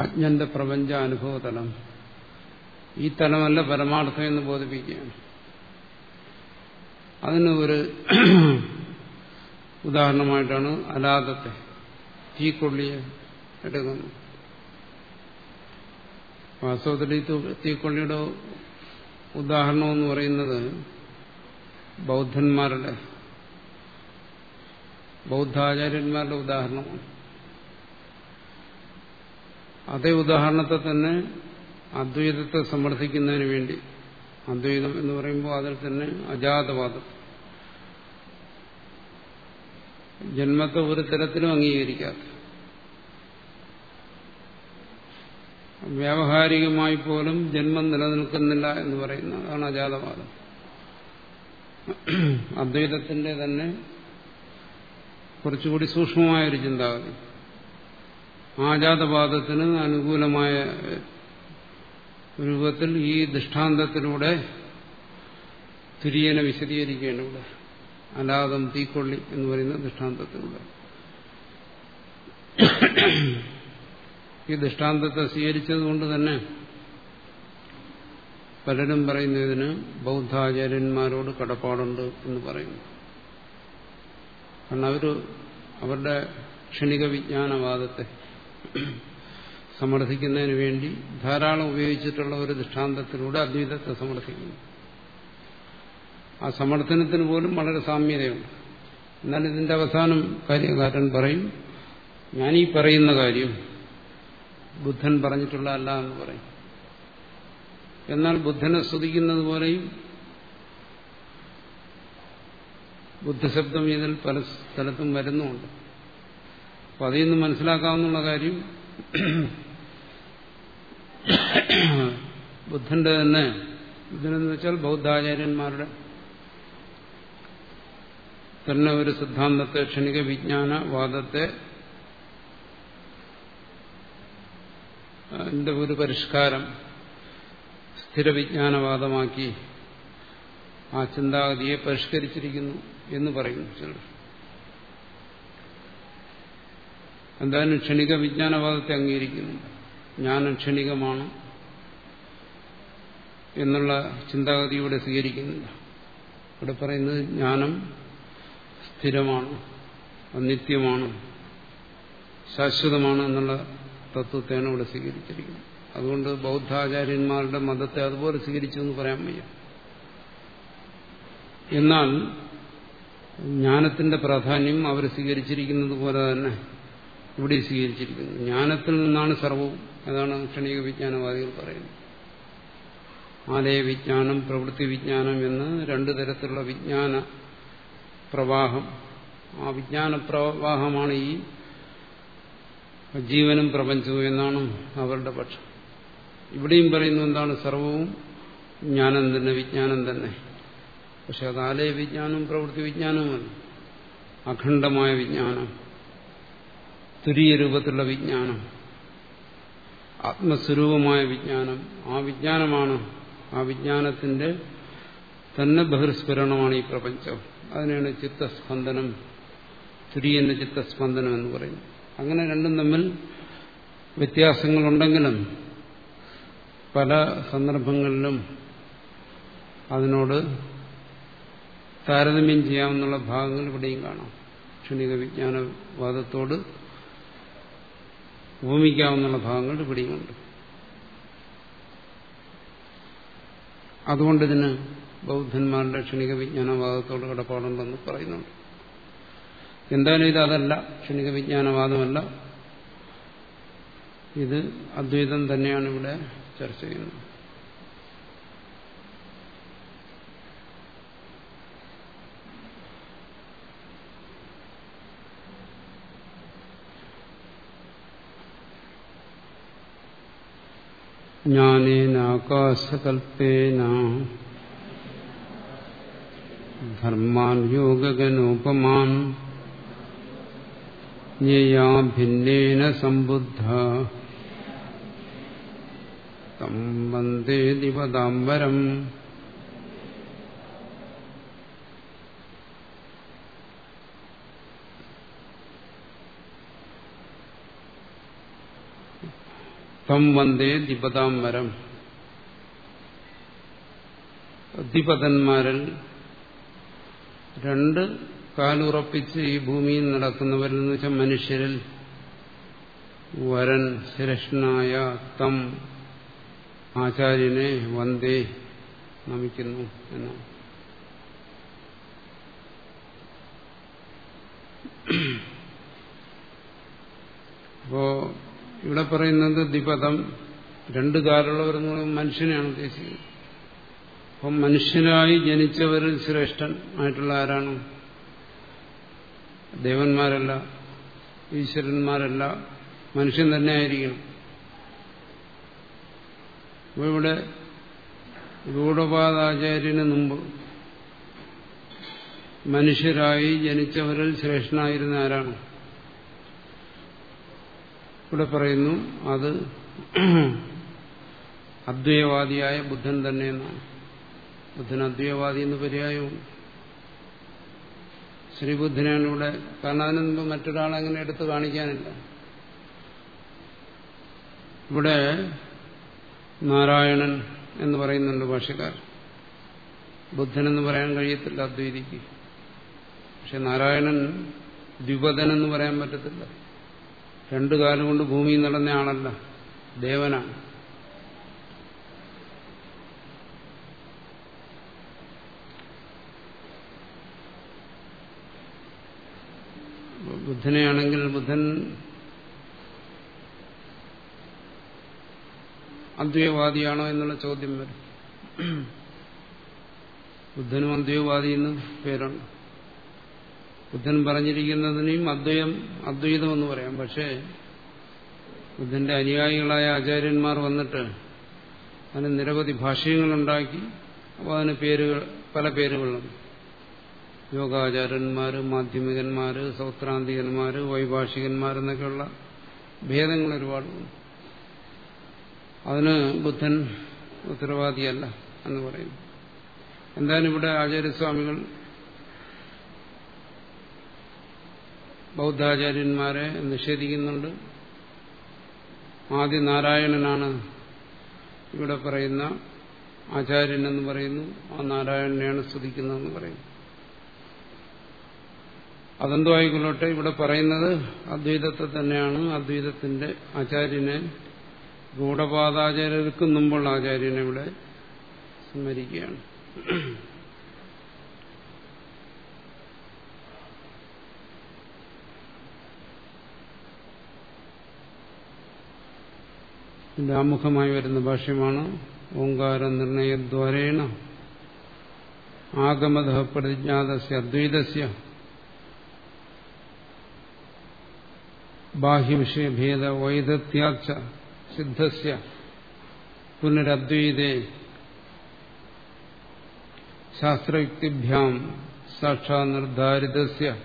അജ്ഞന്റെ പ്രപഞ്ച അനുഭവ തലം ഈ തലമല്ല പരമാർത്ഥം എന്ന് ബോധിപ്പിക്കുകയാണ്. അതിന് ഒരു ഉദാഹരണമായിട്ടാണ് അലാദത്തെ തീക്കൊള്ളിയെ എടുക്കുന്നത് വാസ്തവത്തിൽ ഈ തീക്കൊള്ളിയുടെ ഉദാഹരണം എന്ന് പറയുന്നത് ബൗദ്ധന്മാരുടെ ബൗദ്ധാചാര്യന്മാരുടെ ഉദാഹരണമാണ്. അതേ ഉദാഹരണത്തെ തന്നെ അദ്വൈതത്തെ സമർത്ഥിക്കുന്നതിന് വേണ്ടി. അദ്വൈതം എന്ന് പറയുമ്പോൾ അതിൽ തന്നെ അജാതവാദം. ജന്മത്തെ ഒരു തരത്തിലും അംഗീകരിക്കാത്ത വ്യാവഹാരികമായി പോലും ജന്മം നിലനിൽക്കുന്നില്ല എന്ന് പറയുന്ന അതാണ് അജാതവാദം. അദ്വൈതത്തിന്റെ തന്നെ കുറച്ചുകൂടി സൂക്ഷ്മമായൊരു ചിന്താഗതി. ആജാതവാദത്തിന് അനുകൂലമായ രൂപത്തിൽ ഈ ദൃഷ്ടാന്തത്തിലൂടെ തുര്യനെ വിശദീകരിക്കുകയാണ് ഇവിടെ അലാദം തീക്കൊള്ളി എന്ന് പറയുന്ന ദൃഷ്ടാന്തത്തിലൂടെ. ഈ ദൃഷ്ടാന്തത്തെ സ്വീകരിച്ചതുകൊണ്ട് തന്നെ പലരും പറയുന്നതിന് ബൗദ്ധാചാര്യന്മാരോട് കടപ്പാടുണ്ട് എന്ന് പറയുന്നു. കാരണം അവർ അവരുടെ ക്ഷണിക വിജ്ഞാനവാദത്തെ സമർത്ഥിക്കുന്നതിന് വേണ്ടി ധാരാളം ഉപയോഗിച്ചിട്ടുള്ള ഒരു ദൃഷ്ടാന്തത്തിലൂടെ അദ്വൈതത്തെ സമർത്ഥിക്കുന്നു. ആ സമർത്ഥനത്തിന് പോലും വളരെ സാമ്യതയുണ്ട്. എന്നാൽ ഇതിന്റെ അവസാനം കാര്യകാരൻ പറയും ഞാനീ പറയുന്ന കാര്യം ബുദ്ധൻ പറഞ്ഞിട്ടുള്ള അല്ല എന്ന് പറയും. എന്നാൽ ബുദ്ധനെ സ്തുതിക്കുന്നത് പോലെയും ബുദ്ധശബ്ദം ഇതിൽ പല സ്ഥലത്തും വരുന്നുമുണ്ട്. അപ്പൊ അതിൽ നിന്ന് മനസ്സിലാക്കാവുന്ന കാര്യം ബുദ്ധന്റെ തന്നെ. ബുദ്ധനെന്ന് വെച്ചാൽ ബൗദ്ധാചാര്യന്മാരുടെ തന്നെ ഒരു സിദ്ധാന്തത്തെ ക്ഷണിക വിജ്ഞാന വാദത്തെ എന്റെ ഒരു പരിഷ്കാരം സ്ഥിരവിജ്ഞാനവാദമാക്കി ആ ചിന്താഗതിയെ പരിഷ്കരിച്ചിരിക്കുന്നു എന്ന് പറയുന്നു ചിലർ. എന്തായാലും ക്ഷണിക വിജ്ഞാനവാദത്തെ അംഗീകരിക്കുന്നു. ജ്ഞാനം ക്ഷണികമാണ് എന്നുള്ള ചിന്താഗതി ഇവിടെ സ്വീകരിക്കുന്നില്ല. ഇവിടെ പറയുന്നത് ജ്ഞാനം സ്ഥിരമാണ് അനിത്യമാണ് ശാശ്വതമാണ് എന്നുള്ള തത്വത്തെയാണ് ഇവിടെ സ്വീകരിച്ചിരിക്കുന്നത്. അതുകൊണ്ട് ബൗദ്ധാചാര്യന്മാരുടെ മതത്തെ അതുപോലെ സ്വീകരിച്ചു എന്ന് പറയാൻ വയ്യ. എന്നാൽ ജ്ഞാനത്തിന്റെ പ്രാധാന്യം അവർ സ്വീകരിച്ചിരിക്കുന്നത് പോലെ തന്നെ ഇവിടെ സ്വീകരിച്ചിരിക്കുന്നു ജ്ഞാനത്തിൽ നിന്നാണ് സർവവും. അതാണ് ക്ഷണിക വിജ്ഞാനവാദികൾ പറയുന്നത്. ആലയ വിജ്ഞാനം പ്രവൃത്തി വിജ്ഞാനം എന്ന് രണ്ടു തരത്തിലുള്ള വിജ്ഞാന പ്രവാഹം. ആ വിജ്ഞാന പ്രവാഹമാണ് ഈ ജീവനും പ്രപഞ്ചവും എന്നാണ് അവരുടെ പക്ഷം. ഇവിടെയും പറയുന്നു എന്താണ്? സർവവും ജ്ഞാനം തന്നെ വിജ്ഞാനം തന്നെ. പക്ഷെ അത് ആലയ വിജ്ഞാനവും പ്രവൃത്തി വിജ്ഞാനവുമല്ല. അഖണ്ഡമായ വിജ്ഞാനം. തുരീയ രൂപത്തിലുള്ള വിജ്ഞാനം. ആത്മസ്വരൂപമായ വിജ്ഞാനം. ആ വിജ്ഞാനമാണ് ആ വിജ്ഞാനത്തിന്റെ തന്നെ ബഹിർസ്ഫുരണമാണ് ഈ പ്രപഞ്ചം. അതിനാണ് ചിത്തസ്പന്ദനം തുര്യന്റെ ചിത്തസ്പന്ദനം എന്ന് പറയുന്നത്. അങ്ങനെ രണ്ടും തമ്മിൽ വ്യത്യാസങ്ങളുണ്ടെങ്കിലും പല സന്ദർഭങ്ങളിലും അതിനോട് താരതമ്യം ചെയ്യാമെന്നുള്ള ഭാഗങ്ങൾ ഇവിടെയും കാണാം. ക്ഷണിക വിജ്ഞാനവാദത്തോട് ഉപമിക്കാവുന്ന ഭാഗങ്ങൾ ഇവിടെയുമുണ്ട് അതുകൊണ്ട് ഇതിന് ബൗദ്ധന്മാരുടെ ക്ഷണിക വിജ്ഞാനവാദത്തോട് കടപ്പാടുണ്ടെന്ന് പറയുന്നുണ്ട്. എന്തായാലും ഇത് അതല്ല. ക്ഷണിക വിജ്ഞാനവാദമല്ല. ഇത് അദ്വൈതം തന്നെയാണ് ഇവിടെ ചർച്ച ചെയ്യുന്നത്. ജ്ഞാനേനാകാശകൽപ്പേന ധർമാൻ യോഗഗനോപമാൻ ജ്ഞേയാ ഭിന്നേന സംബുദ്ധ തം വന്ദേ ദിവതാംബരം തം വന്ദേ ദിപതാംബരം ദിപതന്മാരിൽ രണ്ട് കാലുറപ്പിച്ച് ഈ ഭൂമിയിൽ നടക്കുന്നവരിൽ എന്ന് വെച്ചാൽ മനുഷ്യരിൽ വരൻ ശ്രേഷ്ഠനായ തം ആചാര്യനെ വന്ദേ നമിക്കുന്നു എന്നാണ്. അപ്പോ ഇവിടെ പറയുന്നത് ദ്വിപഥം രണ്ട് കാലുള്ളവരെന്ന് പറയുന്നത് മനുഷ്യനെയാണ് ഉദ്ദേശിക്കുന്നത്. അപ്പം മനുഷ്യനായി ജനിച്ചവരിൽ ശ്രേഷ്ഠൻ ആയിട്ടുള്ള ആരാണ്? ദേവന്മാരല്ല ഈശ്വരന്മാരല്ല മനുഷ്യൻ തന്നെ ആയിരിക്കണം. ഇവിടെ ഗൂഢപാദാചാര്യന് മുമ്പ് മനുഷ്യരായി ജനിച്ചവരിൽ ശ്രേഷ്ഠനായിരുന്ന ആരാണ്? ഇവിടെ പറയുന്നു അത് അദ്വൈവാദിയായ ബുദ്ധൻ തന്നെ ബുദ്ധൻ അദ്വൈവാദി എന്ന് പര്യായവും ശ്രീബുദ്ധനാണ് ഇവിടെ കാരണം അതിന് മുമ്പ് മറ്റൊരാളെ അങ്ങനെ എടുത്തു കാണിക്കാനില്ല. ഇവിടെ നാരായണൻ എന്ന് പറയുന്നുണ്ട് ഭാഷക്കാർ ബുദ്ധൻ എന്ന് പറയാൻ കഴിയത്തില്ല അദ്വൈതിക്ക്. പക്ഷെ നാരായണൻ ദ്വിപദൻ എന്ന് പറയാൻ പറ്റത്തില്ല. രണ്ടു കാലം കൊണ്ട് ഭൂമിയിൽ നടന്ന ആളല്ല. ദേവനാണ്. ബുദ്ധനെയാണെങ്കിൽ ബുദ്ധൻ അദ്വൈവാദിയാണോ എന്നുള്ള ചോദ്യം വരും. ബുദ്ധനും അദ്വൈവാദി എന്ന് പേരുണ്ട് ബുദ്ധൻ പറഞ്ഞിരിക്കുന്നതിനെയും അദ്വയം അദ്വൈതം എന്ന് പറയാം. പക്ഷേ ബുദ്ധന്റെ അനുയായികളായ ആചാര്യന്മാർ വന്നിട്ട് അതിന് നിരവധി ഭാഷ്യങ്ങളുണ്ടാക്കി അപ്പോൾ അതിന് പേരുകൾ പല പേരുകളും. യോഗാചാര്യന്മാർ മാധ്യമികന്മാർ സൗത്രാന്തികന്മാർ വൈഭാഷികന്മാരെന്നൊക്കെയുള്ള ഭേദങ്ങൾ ഒരുപാടുണ്ട് അതിന് ബുദ്ധൻ ഉത്തരവാദിയല്ല എന്ന് പറയുന്നു എന്തായാലും ഇവിടെ ആചാര്യസ്വാമികൾ ബൗദ്ധാചാര്യന്മാരെ നിഷേധിക്കുന്നുണ്ട്. ആദ്യ നാരായണനാണ് ഇവിടെ പറയുന്ന ആചാര്യൻ എന്ന് പറയുന്നു. ആ നാരായണനെയാണ് സ്തുതിക്കുന്നതെന്ന് പറയുന്നു. അതെന്തോ ആയിക്കൊള്ളട്ടെ ഇവിടെ പറയുന്നത് അദ്വൈതത്തെ തന്നെയാണ്. അദ്വൈതത്തിന്റെ ആചാര്യനെ ഗൂഢപാദാചാര്യർക്ക് മുമ്പുള്ള ആചാര്യനെ ഇവിടെ സ്മരിക്കുകയാണ്. ഇതിന്റെ ആമുഖമായി വരുന്ന ഭാഷ്യമാണ് ഓങ്കാര നിർണയദ്വാരേണ ആഗമത പ്രതിജ്ഞാതസ്യ അദ്വൈതസ്യ ബാഹ്യവിഷയഭേദ വൈദത്യാച്ച സിദ്ധസ്യ. പുനരദ്വൈതേ. ശാസ്ത്രയുക്തിഭ്യാം സാക്ഷാ നിർദ്ധാരിതസ്യ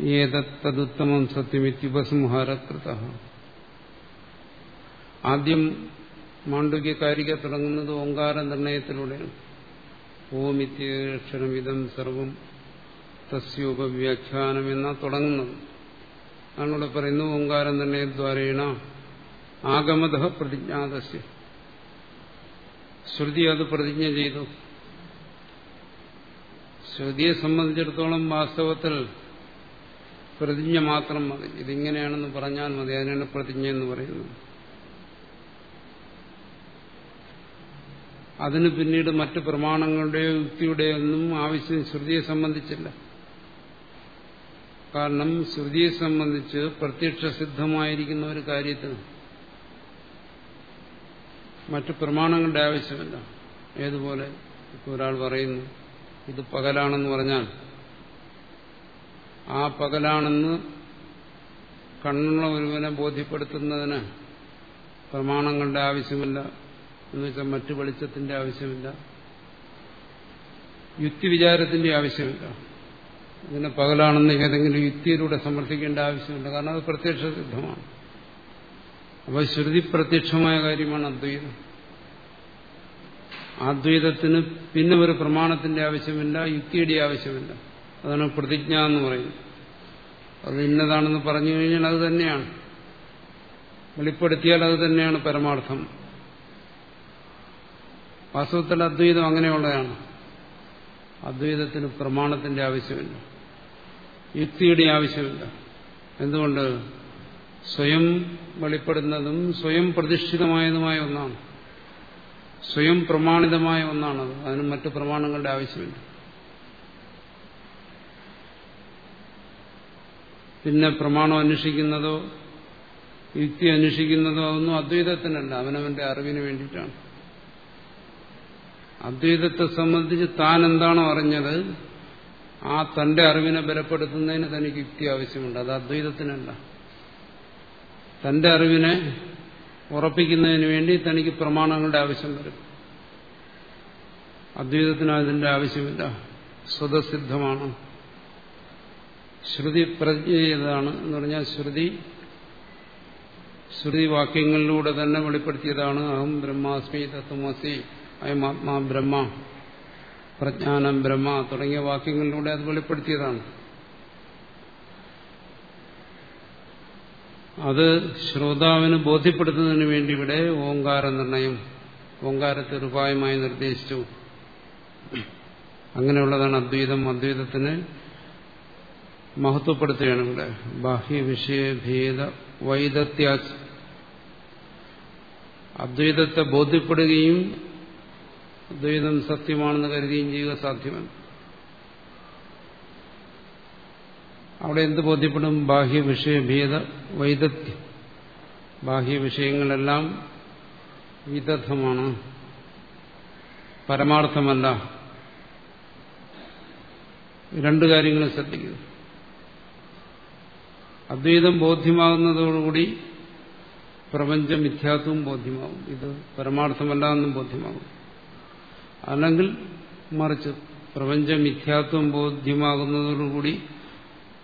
ഏതത്തതുത്തമം സത്യമിത്യുപസംഹാരകൃത. ആദ്യം മാണ്ഡുക്യ മാണ്ഡുക്യകാരിക തുടങ്ങുന്നത് ഓങ്കാര നിർണയത്തിലൂടെയാണ് ഓമിത്യക്ഷരമിതം സർവം തസ്യോപവ്യാഖ്യാനം എന്നാ തുടങ്ങുന്നത്. ആണിവിടെ പറയുന്നു ഓങ്കാര നിർണയദ്വാരേണ ആഗമത പ്രതിജ്ഞാതസ്യ. ശ്രുതി അത് പ്രതിജ്ഞ ചെയ്തു. ശ്രുതിയെ സംബന്ധിച്ചിടത്തോളം വാസ്തവത്തിൽ പ്രതിജ്ഞ മാത്രം മതി. ഇതിങ്ങനെയാണെന്ന് പറഞ്ഞാൽ മതി. അതിനാണ് പ്രതിജ്ഞ എന്ന് പറയുന്നത്. അതിന് പിന്നീട് മറ്റു പ്രമാണങ്ങളുടെയോ യുക്തിയുടെയോ ഒന്നും ആവശ്യം ശ്രുതിയെ സംബന്ധിച്ചില്ല. കാരണം ശ്രുതിയെ സംബന്ധിച്ച് പ്രത്യക്ഷ സിദ്ധമായിരിക്കുന്ന ഒരു കാര്യത്തിന് മറ്റു പ്രമാണങ്ങളുടെ ആവശ്യമില്ല. ഏതുപോലെ ഇപ്പോൾ ഒരാൾ പറയുന്നു ഇത് പകലാണെന്ന് പറഞ്ഞാൽ ആ പകലാണെന്ന് കണ്ണുള്ള ഒരുവനെ ബോധ്യപ്പെടുത്തുന്നതിന് പ്രമാണങ്ങളുടെ ആവശ്യമില്ല. എന്ന് വെച്ചാൽ മറ്റു വെളിച്ചത്തിന്റെ ആവശ്യമില്ല. യുക്തിവിചാരത്തിന്റെ ആവശ്യമില്ല. ഇതിനെ പകലാണെന്ന് ഏതെങ്കിലും യുക്തിയിലൂടെ സമർത്ഥിക്കേണ്ട ആവശ്യമില്ല. കാരണം അത് പ്രത്യക്ഷ സിദ്ധമാണ് അപ്പോൾ ശ്രുതി പ്രത്യക്ഷമായ കാര്യമാണ് അദ്വൈതം. അദ്വൈതത്തിന് പിന്നെ ഒരു പ്രമാണത്തിന്റെ ആവശ്യമില്ല യുക്തിയുടെ ആവശ്യമില്ല. അതാണ് പ്രതിജ്ഞ എന്ന് പറയുന്നത് അത് ഇന്നതാണെന്ന് പറഞ്ഞു കഴിഞ്ഞാൽ അത് തന്നെയാണ്. വെളിപ്പെടുത്തിയാൽ അത് തന്നെയാണ് പരമാർത്ഥം. വാസ്തവത്തിൽ അദ്വൈതം അങ്ങനെയുള്ളതാണ്. അദ്വൈതത്തിന് പ്രമാണത്തിന്റെ ആവശ്യമില്ല. യുക്തിയുടെ ആവശ്യമില്ല. എന്തുകൊണ്ട്? സ്വയം വെളിപ്പെടുന്നതും സ്വയം പ്രതിഷ്ഠിതമായതുമായ ഒന്നാണ്. സ്വയം പ്രമാണിതമായ ഒന്നാണത്. അതിന് മറ്റു പ്രമാണങ്ങളുടെ ആവശ്യമില്ല. പിന്നെ പ്രമാണം അന്വേഷിക്കുന്നതോ യുക്തി അന്വേഷിക്കുന്നതോ അതൊന്നും അദ്വൈതത്തിനല്ല അവനവന്റെ അറിവിന് വേണ്ടിയിട്ടാണ്. അദ്വൈതത്തെ സംബന്ധിച്ച് താൻ എന്താണോ അറിഞ്ഞത് ആ തന്റെ അറിവിനെ ബലപ്പെടുത്തുന്നതിന് തനിക്ക് യുക്തി ആവശ്യമുണ്ട്. അത് അദ്വൈതത്തിനല്ല. തന്റെ അറിവിനെ ഉറപ്പിക്കുന്നതിന് വേണ്ടി തനിക്ക് പ്രമാണങ്ങളുടെ ആവശ്യം വരും. അദ്വൈതത്തിന് അതിന്റെ ആവശ്യമില്ല. സ്വതസിദ്ധമാണ്. ശ്രുതി പ്രജ്ഞയാണ് എന്ന് പറഞ്ഞാൽ ശ്രുതി ശ്രുതി വാക്യങ്ങളിലൂടെ തന്നെ വെളിപ്പെടുത്തിയതാണ്. അഹം ബ്രഹ്മാസ്മി തത്വമസി അയം ആത്മാ ബ്രഹ്മ പ്രജ്ഞാനം ബ്രഹ്മ തുടങ്ങിയ വാക്യങ്ങളിലൂടെ അത് വെളിപ്പെടുത്തിയതാണ്. അത് ശ്രോതാവിന് ബോധ്യപ്പെടുത്തുന്നതിന് വേണ്ടി ഇവിടെ ഓങ്കാര നിർണയം ഓങ്കാരത്തെ ഉപായമായി നിർദ്ദേശിച്ചു. അങ്ങനെയുള്ളതാണ് അദ്വൈതം. അദ്വൈതത്തിന് മഹത്വപ്പെടുത്തുകയാണ് ഇവിടെ ബാഹ്യവിഷയഭേദ വൈദത്യ അദ്വൈതത്തെ ബോധ്യപ്പെടുകയും അദ്വൈതം സത്യമാണെന്ന് കരുതുകയും ചെയ്യുക സാധ്യമല്ല. അവിടെ എന്ത് ബോധ്യപ്പെടും? ബാഹ്യവിഷയഭേദ വൈദത്യം. ബാഹ്യവിഷയങ്ങളെല്ലാം വിദഗ്ധമാണ്. പരമാർത്ഥമല്ല. രണ്ടു കാര്യങ്ങളും ശ്രദ്ധിക്കുന്നു അദ്വൈതം ബോധ്യമാകുന്നതോടുകൂടി പ്രപഞ്ച മിഥ്യാത്വവും ബോധ്യമാകും. ഇത് പരമാർത്ഥമല്ല എന്നും ബോധ്യമാകും. അല്ലെങ്കിൽ മറിച്ച് പ്രപഞ്ച മിഥ്യാത്വം ബോധ്യമാകുന്നതോടുകൂടി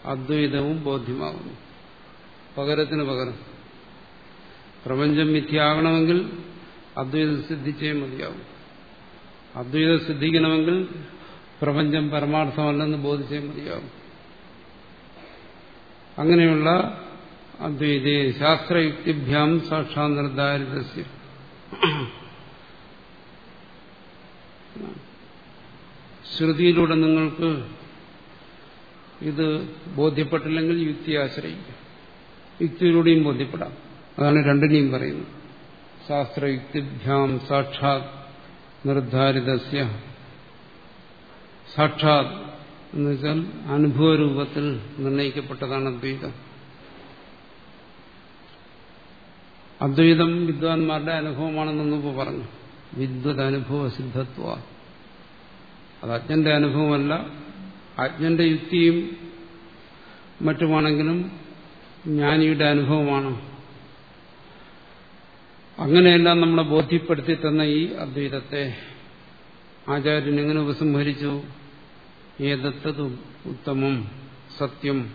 അദ്വൈതവും ബോധ്യമാകുന്നു. പകരത്തിന് പകരം. പ്രപഞ്ചം മിഥ്യയാകണമെങ്കിൽ അദ്വൈതം സിദ്ധിച്ചേ മതിയാവും. അദ്വൈതം സിദ്ധിക്കണമെങ്കിൽ പ്രപഞ്ചം പരമാർത്ഥമല്ലെന്ന് ബോധിച്ചേ മതിയാവും. അങ്ങനെയുള്ള അദ്വൈതേ ശാസ്ത്രയുക്തിഭ്യാം സാക്ഷാ നിർദ്ധാരിതസ്യ ശ്രുതിയിലൂടെ നിങ്ങൾക്ക് ഇത് ബോധ്യപ്പെട്ടില്ലെങ്കിൽ യുക്തിയെ ആശ്രയിക്കാം. യുക്തിയിലൂടെയും ബോധ്യപ്പെടാം. അതാണ് രണ്ടിനെയും പറയുന്നത്. ശാസ്ത്രയുക്തിഭ്യാം സാക്ഷാത് നിർദ്ധാരിതസ്യ സാക്ഷാത് എന്ന് വെച്ചാൽ അനുഭവരൂപത്തിൽ നിർണയിക്കപ്പെട്ടതാണ് അദ്വൈതം. അദ്വൈതം വിദ്വാൻമാരുടെ അനുഭവമാണെന്നൊന്നും മുമ്പ് പറഞ്ഞു. വിദ്വത് അനുഭവ സിദ്ധത്വ അത് അജ്ഞന്റെ അനുഭവമല്ല. അജ്ഞന്റെ യുക്തിയും മറ്റുമാണെങ്കിലും ജ്ഞാനിയുടെ അനുഭവമാണ്. അങ്ങനെയെല്ലാം നമ്മളെ ബോധ്യപ്പെടുത്തി തന്ന ഈ അദ്വൈതത്തെ. ആചാര്യൻ എങ്ങനെ ഉപസംഹരിച്ചു? ഏതത്തത് ഉത്തമം സത്യം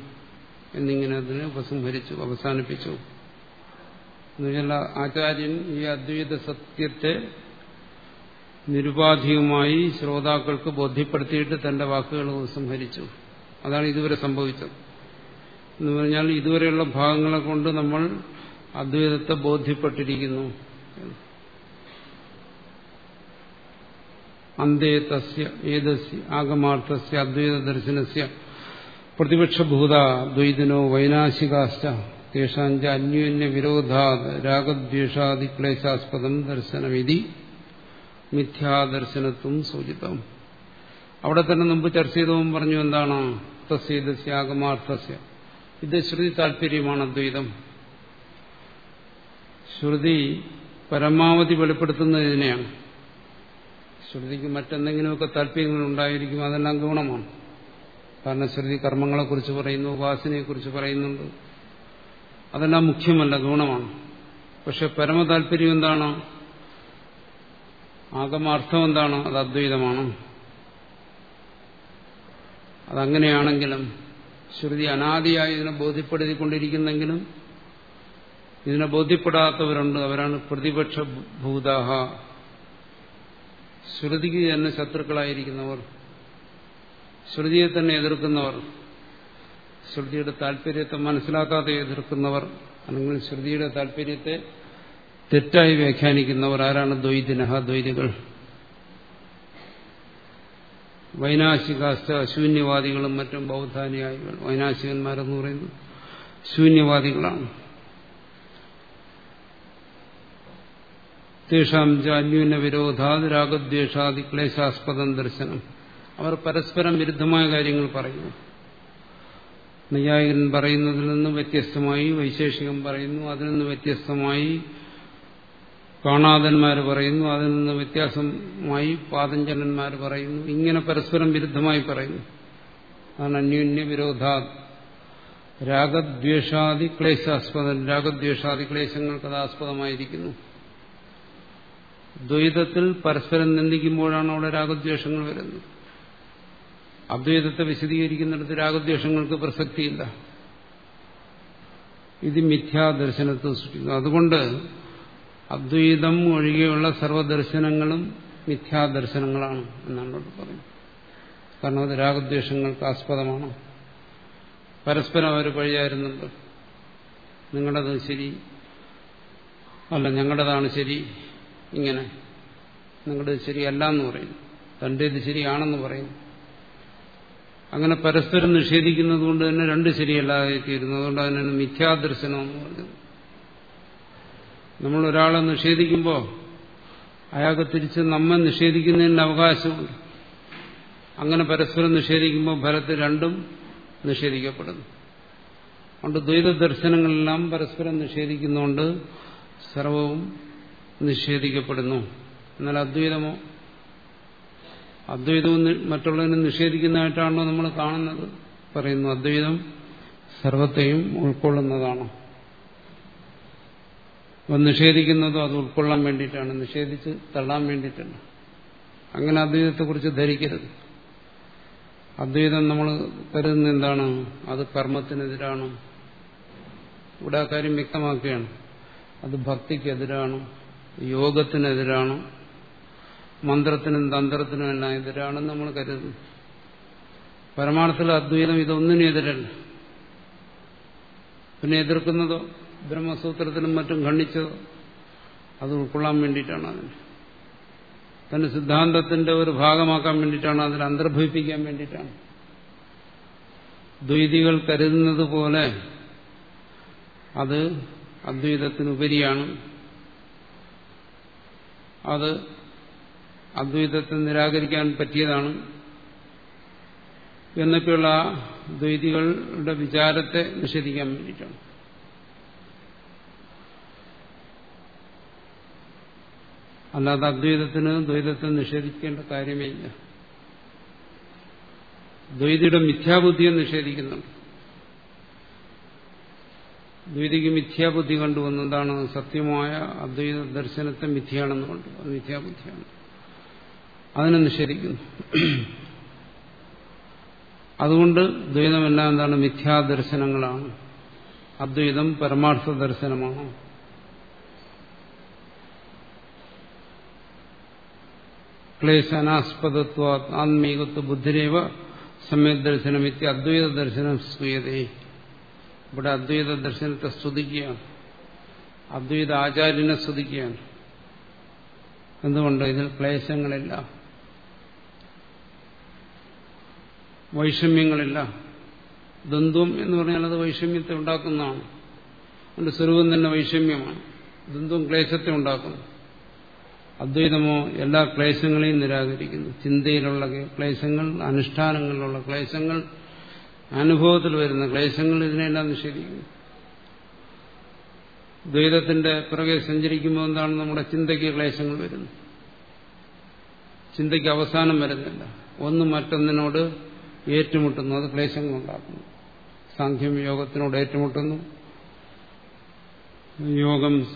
എന്നിങ്ങനെ അതിനെ ഉപസംഹരിച്ചു അവസാനിപ്പിച്ചു. എന്നുവെച്ചാൽ ആചാര്യൻ ഈ അദ്വൈത സത്യത്തെ നിരുപാധികമായി ശ്രോതാക്കൾക്ക് ബോധ്യപ്പെടുത്തിയിട്ട് തന്റെ വാക്കുകൾ ഉപസംഹരിച്ചു. അതാണ് ഇതുവരെ സംഭവിച്ചത്. എന്ന് പറഞ്ഞാൽ ഇതുവരെയുള്ള ഭാഗങ്ങളെ കൊണ്ട് നമ്മൾ അദ്വൈതത്തെ ബോധ്യപ്പെട്ടിരിക്കുന്നു. അന്തേ തസ്യ ഏതസ്യ ആഗമാർത്ഥസ്യ ദർശനസ്യ പ്രതിപക്ഷഭൂത ദ്വൈതനോ വൈനാശികാശ്ച തേഷാഞ്ച അന്യോന്യ വിരോധാത് രാഗദ്വേഷാദി ക്ലേശാസ്പദം ദർശനമിതി മിഥ്യാദർശനത്വം സൂചിതം. അവിടെ തന്നെ മുമ്പ് ചർച്ച ചെയ്തവും പറഞ്ഞു എന്താണ്? ആഗമാർത്ഥസ്യ. ഇത് ശ്രുതി താല്പര്യമാണ് അദ്വൈതം. ശ്രുതി പരമാവധി വെളിപ്പെടുത്തുന്നത് ഇതിനെയാണ്. ശ്രുതിക്ക് മറ്റെന്തെങ്കിലുമൊക്കെ താല്പര്യങ്ങൾ ഉണ്ടായിരിക്കും അതെല്ലാം ഗുണമാണ്. കാരണം ശ്രുതി കർമ്മങ്ങളെക്കുറിച്ച് പറയുന്നു ഉപാസനയെക്കുറിച്ച് പറയുന്നുണ്ട്. അതെല്ലാം മുഖ്യമല്ല ഗുണമാണ്. പക്ഷെ പരമതാല്പര്യം എന്താണ്? ആഗമാർത്ഥം എന്താണ്? അത് അദ്വൈതമാണ്. അതങ്ങനെയാണെങ്കിലും ശ്രുതി അനാദിയായി ഇതിനെ ബോധ്യപ്പെടുത്തിക്കൊണ്ടിരിക്കുന്നെങ്കിലും ഇതിനെ ബോധ്യപ്പെടാത്തവരുണ്ട്. അവരാണ് പ്രതിപക്ഷ ഭൂതാഹ ശ്രുതിക്ക് തന്നെ ശത്രുക്കളായിരിക്കുന്നവർ. ശ്രുതിയെ തന്നെ എതിർക്കുന്നവർ. ശ്രുതിയുടെ താല്പര്യത്തെ മനസ്സിലാക്കാതെ എതിർക്കുന്നവർ. അല്ലെങ്കിൽ ശ്രുതിയുടെ താല്പര്യത്തെ തെറ്റായി വ്യാഖ്യാനിക്കുന്നവർ. ആരാണ് ദ്വൈതിനഹ ദ്വൈതികൾ. വൈനാശികാസ്ഥ ശൂന്യവാദികളും മറ്റും ബൗദ്ധാനുയായികൾ. വൈനാശികന്മാരെന്ന് പറയുന്നത് ശൂന്യവാദികളാണ്. തേഷാം ജാന്യൂന വിരോധാത് രാഗദ്വേഷാദി ക്ലേശാസ്പദം ദർശനം. അവർ പരസ്പരം വിരുദ്ധമായ കാര്യങ്ങൾ പറയുന്നു. നൈയായികൻ പറയുന്നതിൽ നിന്ന് വ്യത്യസ്തമായി വൈശേഷികം പറയുന്നു അതിൽ നിന്ന് വ്യത്യസ്തമായി കാണാതന്മാർ പറയുന്നു അതിൽ നിന്ന് വ്യത്യാസമായി പാതഞ്ചനന്മാർ പറയുന്നു. ഇങ്ങനെ പരസ്പരം വിരുദ്ധമായി പറയുന്നു. അതാണ് അന്യോന്യ വിരോധാ രാഗദ്വേഷാദി ക്ലേശാസ്പദം. രാഗദ്വേഷാദി ക്ലേശങ്ങൾക്ക് അത് ആസ്പദമായിരിക്കുന്നു. ദ്വൈതത്തിൽ പരസ്പരം നിന്ദിക്കുമ്പോഴാണ് അവിടെ രാഗദ്വേഷങ്ങൾ വരുന്നത്. അദ്വൈതത്തെ വിശദീകരിക്കുന്നിടത്ത് രാഗദ്വേഷങ്ങൾക്ക് പ്രസക്തിയില്ല. ഇത് മിഥ്യാദർശനത്തെ സൃഷ്ടിക്കുന്നു അതുകൊണ്ട് അദ്വൈതം ഒഴികെയുള്ള സർവദർശനങ്ങളും മിഥ്യാദർശനങ്ങളാണ് എന്നാണ് അവിടെ പറയുന്നത്. കാരണം അത് രാഗദ്വേഷങ്ങൾക്ക് ആസ്പദമാണ്. പരസ്പരം അവർ പഴിയായിരുന്നുണ്ട് നിങ്ങളത് ശരി. അല്ല ഞങ്ങളുടേതാണ് ശരി. ഇങ്ങനെ. നിങ്ങളുടെ ശരിയല്ല എന്ന് പറയുന്നു. ഇത് ശരിയാണെന്ന് പറയുന്നു. അങ്ങനെ പരസ്പരം നിഷേധിക്കുന്നത് കൊണ്ട് തന്നെ രണ്ട് ശരിയല്ലാതെ തീരുന്നു. അതുകൊണ്ട് അതിനാണ് മിഥ്യാദർശനം പറഞ്ഞത് നമ്മൾ ഒരാളെ നിഷേധിക്കുമ്പോൾ അയാൾക്ക് തിരിച്ച് നമ്മെ നിഷേധിക്കുന്നതിന് അവകാശമുണ്ട്. അങ്ങനെ പരസ്പരം നിഷേധിക്കുമ്പോൾ ഫലത്തിൽ രണ്ടും നിഷേധിക്കപ്പെടുന്നു. അതുകൊണ്ട് ദ്വൈത ദർശനങ്ങളെല്ലാം പരസ്പരം നിഷേധിക്കുന്നതുകൊണ്ട് സർവവും നിഷേധിക്കപ്പെടുന്നു. എന്നാൽ അദ്വൈതമോ? അദ്വൈതവും മറ്റുള്ളതിനെ നിഷേധിക്കുന്നതായിട്ടാണോ നമ്മൾ കാണുന്നത്. പറയുന്നു അദ്വൈതം സർവത്തെയും ഉൾക്കൊള്ളുന്നതാണ്. അപ്പം നിഷേധിക്കുന്നതും അത് ഉൾക്കൊള്ളാൻ വേണ്ടിയിട്ടാണ്. നിഷേധിച്ച് തള്ളാൻ വേണ്ടിയിട്ടല്ല അങ്ങനെ അദ്വൈതത്തെക്കുറിച്ച് ധരിക്കരുത്. അദ്വൈതം നമ്മൾ കരുതുന്ന എന്താണ്? അത് കർമ്മത്തിനെതിരാണ്. ഇവിടെ ആ കാര്യം വ്യക്തമാക്കുകയാണ്. അത് ഭക്തിക്കെതിരാണ്. യോഗത്തിനെതിരാണ് മന്ത്രത്തിനും തന്ത്രത്തിനും എല്ലാം എതിരാണെന്ന് നമ്മൾ കരുതുന്നു. പരമാർത്ഥത്തിൽ അദ്വൈതം ഇതൊന്നിനും എതിരല്ല. പിന്നെ എതിർക്കുന്നതോ ബ്രഹ്മസൂത്രത്തിലും മറ്റും ഖണ്ഡിച്ചതോ അത് ഉൾക്കൊള്ളാൻ വേണ്ടിയിട്ടാണ് അതിന്. തന്റെ സിദ്ധാന്തത്തിന്റെ ഒരു ഭാഗമാക്കാൻ വേണ്ടിയിട്ടാണ് അതിനെ അന്തർഭവിപ്പിക്കാൻ വേണ്ടിയിട്ടാണ്. ദ്വൈതികൾ കരുതുന്നത് പോലെ അത് അദ്വൈതത്തിനുപരിയാണ്. അത് അദ്വൈതത്തെ നിരാകരിക്കാൻ പറ്റിയതാണ് എന്നൊക്കെയുള്ള ദ്വൈതികളുടെ വിചാരത്തെ നിഷേധിക്കാൻ വേണ്ടിയിട്ടാണ്. അല്ലാതെ അദ്വൈതത്തിന് ദ്വൈതത്തെ നിഷേധിക്കേണ്ട കാര്യമേ ഇല്ല. ദ്വൈതിയുടെ മിഥ്യാബുദ്ധിയെ നിഷേധിക്കുന്നുണ്ട്. ദ്വൈതിക്ക് മിഥ്യാബുദ്ധി കണ്ടുവന്നു എന്താണ് സത്യമായ അദ്വൈത ദർശനത്തെ മിഥ്യയാണെന്ന് കണ്ടു അത് മിഥ്യാബുദ്ധിയാണ്. അതിനെ നിഷേധിക്കുന്നു. അതുകൊണ്ട് ദ്വൈതമെല്ലാം എന്താണ് മിഥ്യാദർശനങ്ങളാണ്. അദ്വൈതം പരമാർത്ഥ ദർശനമാണ്. ക്ലേശനാസ്പദത്വ ആത്മീകത്വ ബുദ്ധിരേവ സമയദർശനം ഇത്യ അദ്വൈത ദർശനം സ്തുയതേ ഇവിടെ അദ്വൈത ദർശനത്തെ സ്തുതിക്കുകയാണ്. അദ്വൈത ആചാര്യനെ സ്തുതിക്കുകയാണ്. എന്തുകൊണ്ട്? ഇതിൽ ക്ലേശങ്ങളില്ല. വൈഷമ്യങ്ങളില്ല. ദ്വന്ദ്വം എന്ന് പറഞ്ഞാൽ അത് വൈഷമ്യത്തെ ഉണ്ടാക്കുന്നതാണ്. അതിന്റെ സ്വരൂപം തന്നെ വൈഷമ്യമാണ്. ദ്വന്ദ്വം ക്ലേശത്തെ ഉണ്ടാക്കുന്നു. അദ്വൈതമോ എല്ലാ ക്ലേശങ്ങളെയും നിരാകരിക്കുന്നു. ചിന്തയിലുള്ള ക്ലേശങ്ങൾ അനുഷ്ഠാനങ്ങളിലുള്ള ക്ലേശങ്ങൾ അനുഭവത്തിൽ വരുന്ന ക്ലേശങ്ങൾ ഇതിനെല്ലാം നിഷേധിക്കുന്നു. ദ്വൈതത്തിന്റെ പിറകെ സഞ്ചരിക്കുമ്പോൾ എന്താണ് നമ്മുടെ ചിന്തയ്ക്ക് ക്ലേശങ്ങൾ വരുന്നത്? ചിന്തയ്ക്ക് അവസാനം വരുന്നില്ല. ഒന്ന് മറ്റൊന്നിനോട് ഏറ്റുമുട്ടുന്നു. അത് ക്ലേശങ്ങളുണ്ടാക്കുന്നു. സാഖ്യം യോഗത്തിനോട് ഏറ്റുമുട്ടുന്നു. യോഗം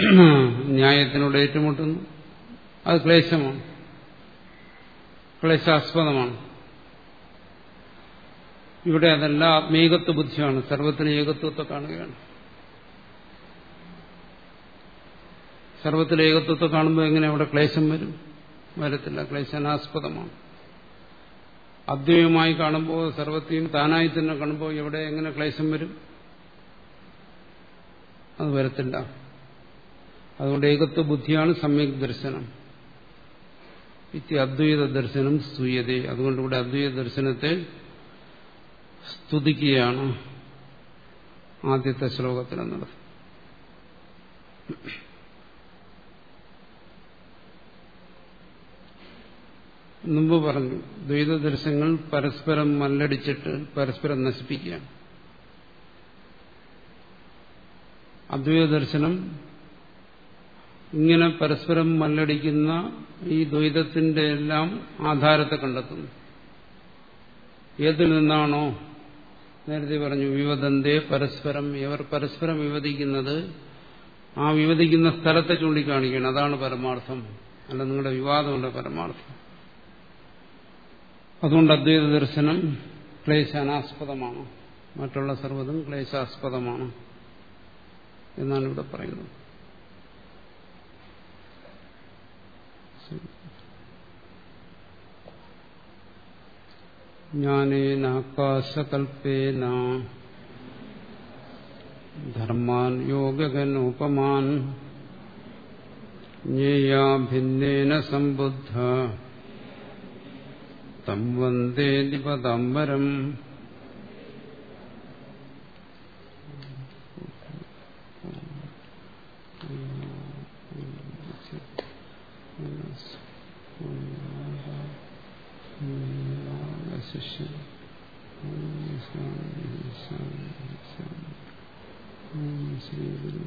*clears throat* ന്യായത്തിനോട് ഏറ്റുമുട്ടുന്നു. അത് ക്ലേശമാണ്. ക്ലേശാസ്പദമാണ്. ഇവിടെ അതല്ല ആത്മീകത്വ ബുദ്ധിയാണ്. സർവത്തിന് ഏകത്വത്തെ കാണുകയാണ്. സർവത്തിലെ ഏകത്വത്തെ കാണുമ്പോൾ എങ്ങനെ അവിടെ ക്ലേശം വരും? വരത്തില്ല. ക്ലേശനാസ്പദമാണ്. അദ്വൈതമായി കാണുമ്പോൾ സർവത്തെയും താനായി തന്നെ കാണുമ്പോൾ എവിടെ എങ്ങനെ ക്ലേശം വരും? അത് വരത്തില്ല. അതുകൊണ്ട് ഏകത്വ ബുദ്ധിയാണ് സമ്യക് ദർശനം. ഇത്തി അദ്വൈത ദർശനം സ്തുയതേ. അതുകൊണ്ട് ഇവിടെ അദ്വൈത ദർശനത്തെ സ്തുതിക്കുകയാണ് ആദ്യത്തെ ശ്ലോകത്തിലെന്നത് മുമ്പ് പറഞ്ഞു ദ്വൈത ദൃശ്യങ്ങൾ പരസ്പരം മല്ലടിച്ചിട്ട് പരസ്പരം നശിപ്പിക്കുകയാണ്. അദ്വൈത ദർശനം ഇങ്ങനെ പരസ്പരം മല്ലടിക്കുന്ന ഈ ദ്വൈതത്തിന്റെ എല്ലാം ആധാരത്തെ കണ്ടെത്തുന്നു. ഏതിൽ നിന്നാണോ നേരത്തെ പറഞ്ഞു വിവദന്തേ പരസ്പരം. ഇവർ പരസ്പരം വിവദിക്കുന്നത് ആ വിവദിക്കുന്ന സ്ഥലത്തെ ചൂണ്ടിക്കാണിക്കുകയാണ്. അതാണ് പരമാർത്ഥം. അല്ല നിങ്ങളുടെ വിവാദമല്ല പരമാർത്ഥം. അതുകൊണ്ട് അദ്വൈത ദർശനം ക്ലേശാനാസ്പദമാണ്. മറ്റുള്ള സർവതും ക്ലേശാസ്പദമാണ് എന്നാണ് ഇവിടെ പറയുന്നത്. ജ്ഞാനേനാകാശകൽപ്പേന ധർമാൻ യോഗഗനോപമാൻ ജ്ഞേയാ ഭിന്നേന സംബുദ്ധ തം വന്ദേ നിപദാംബരം ശ്രീ ഗുരു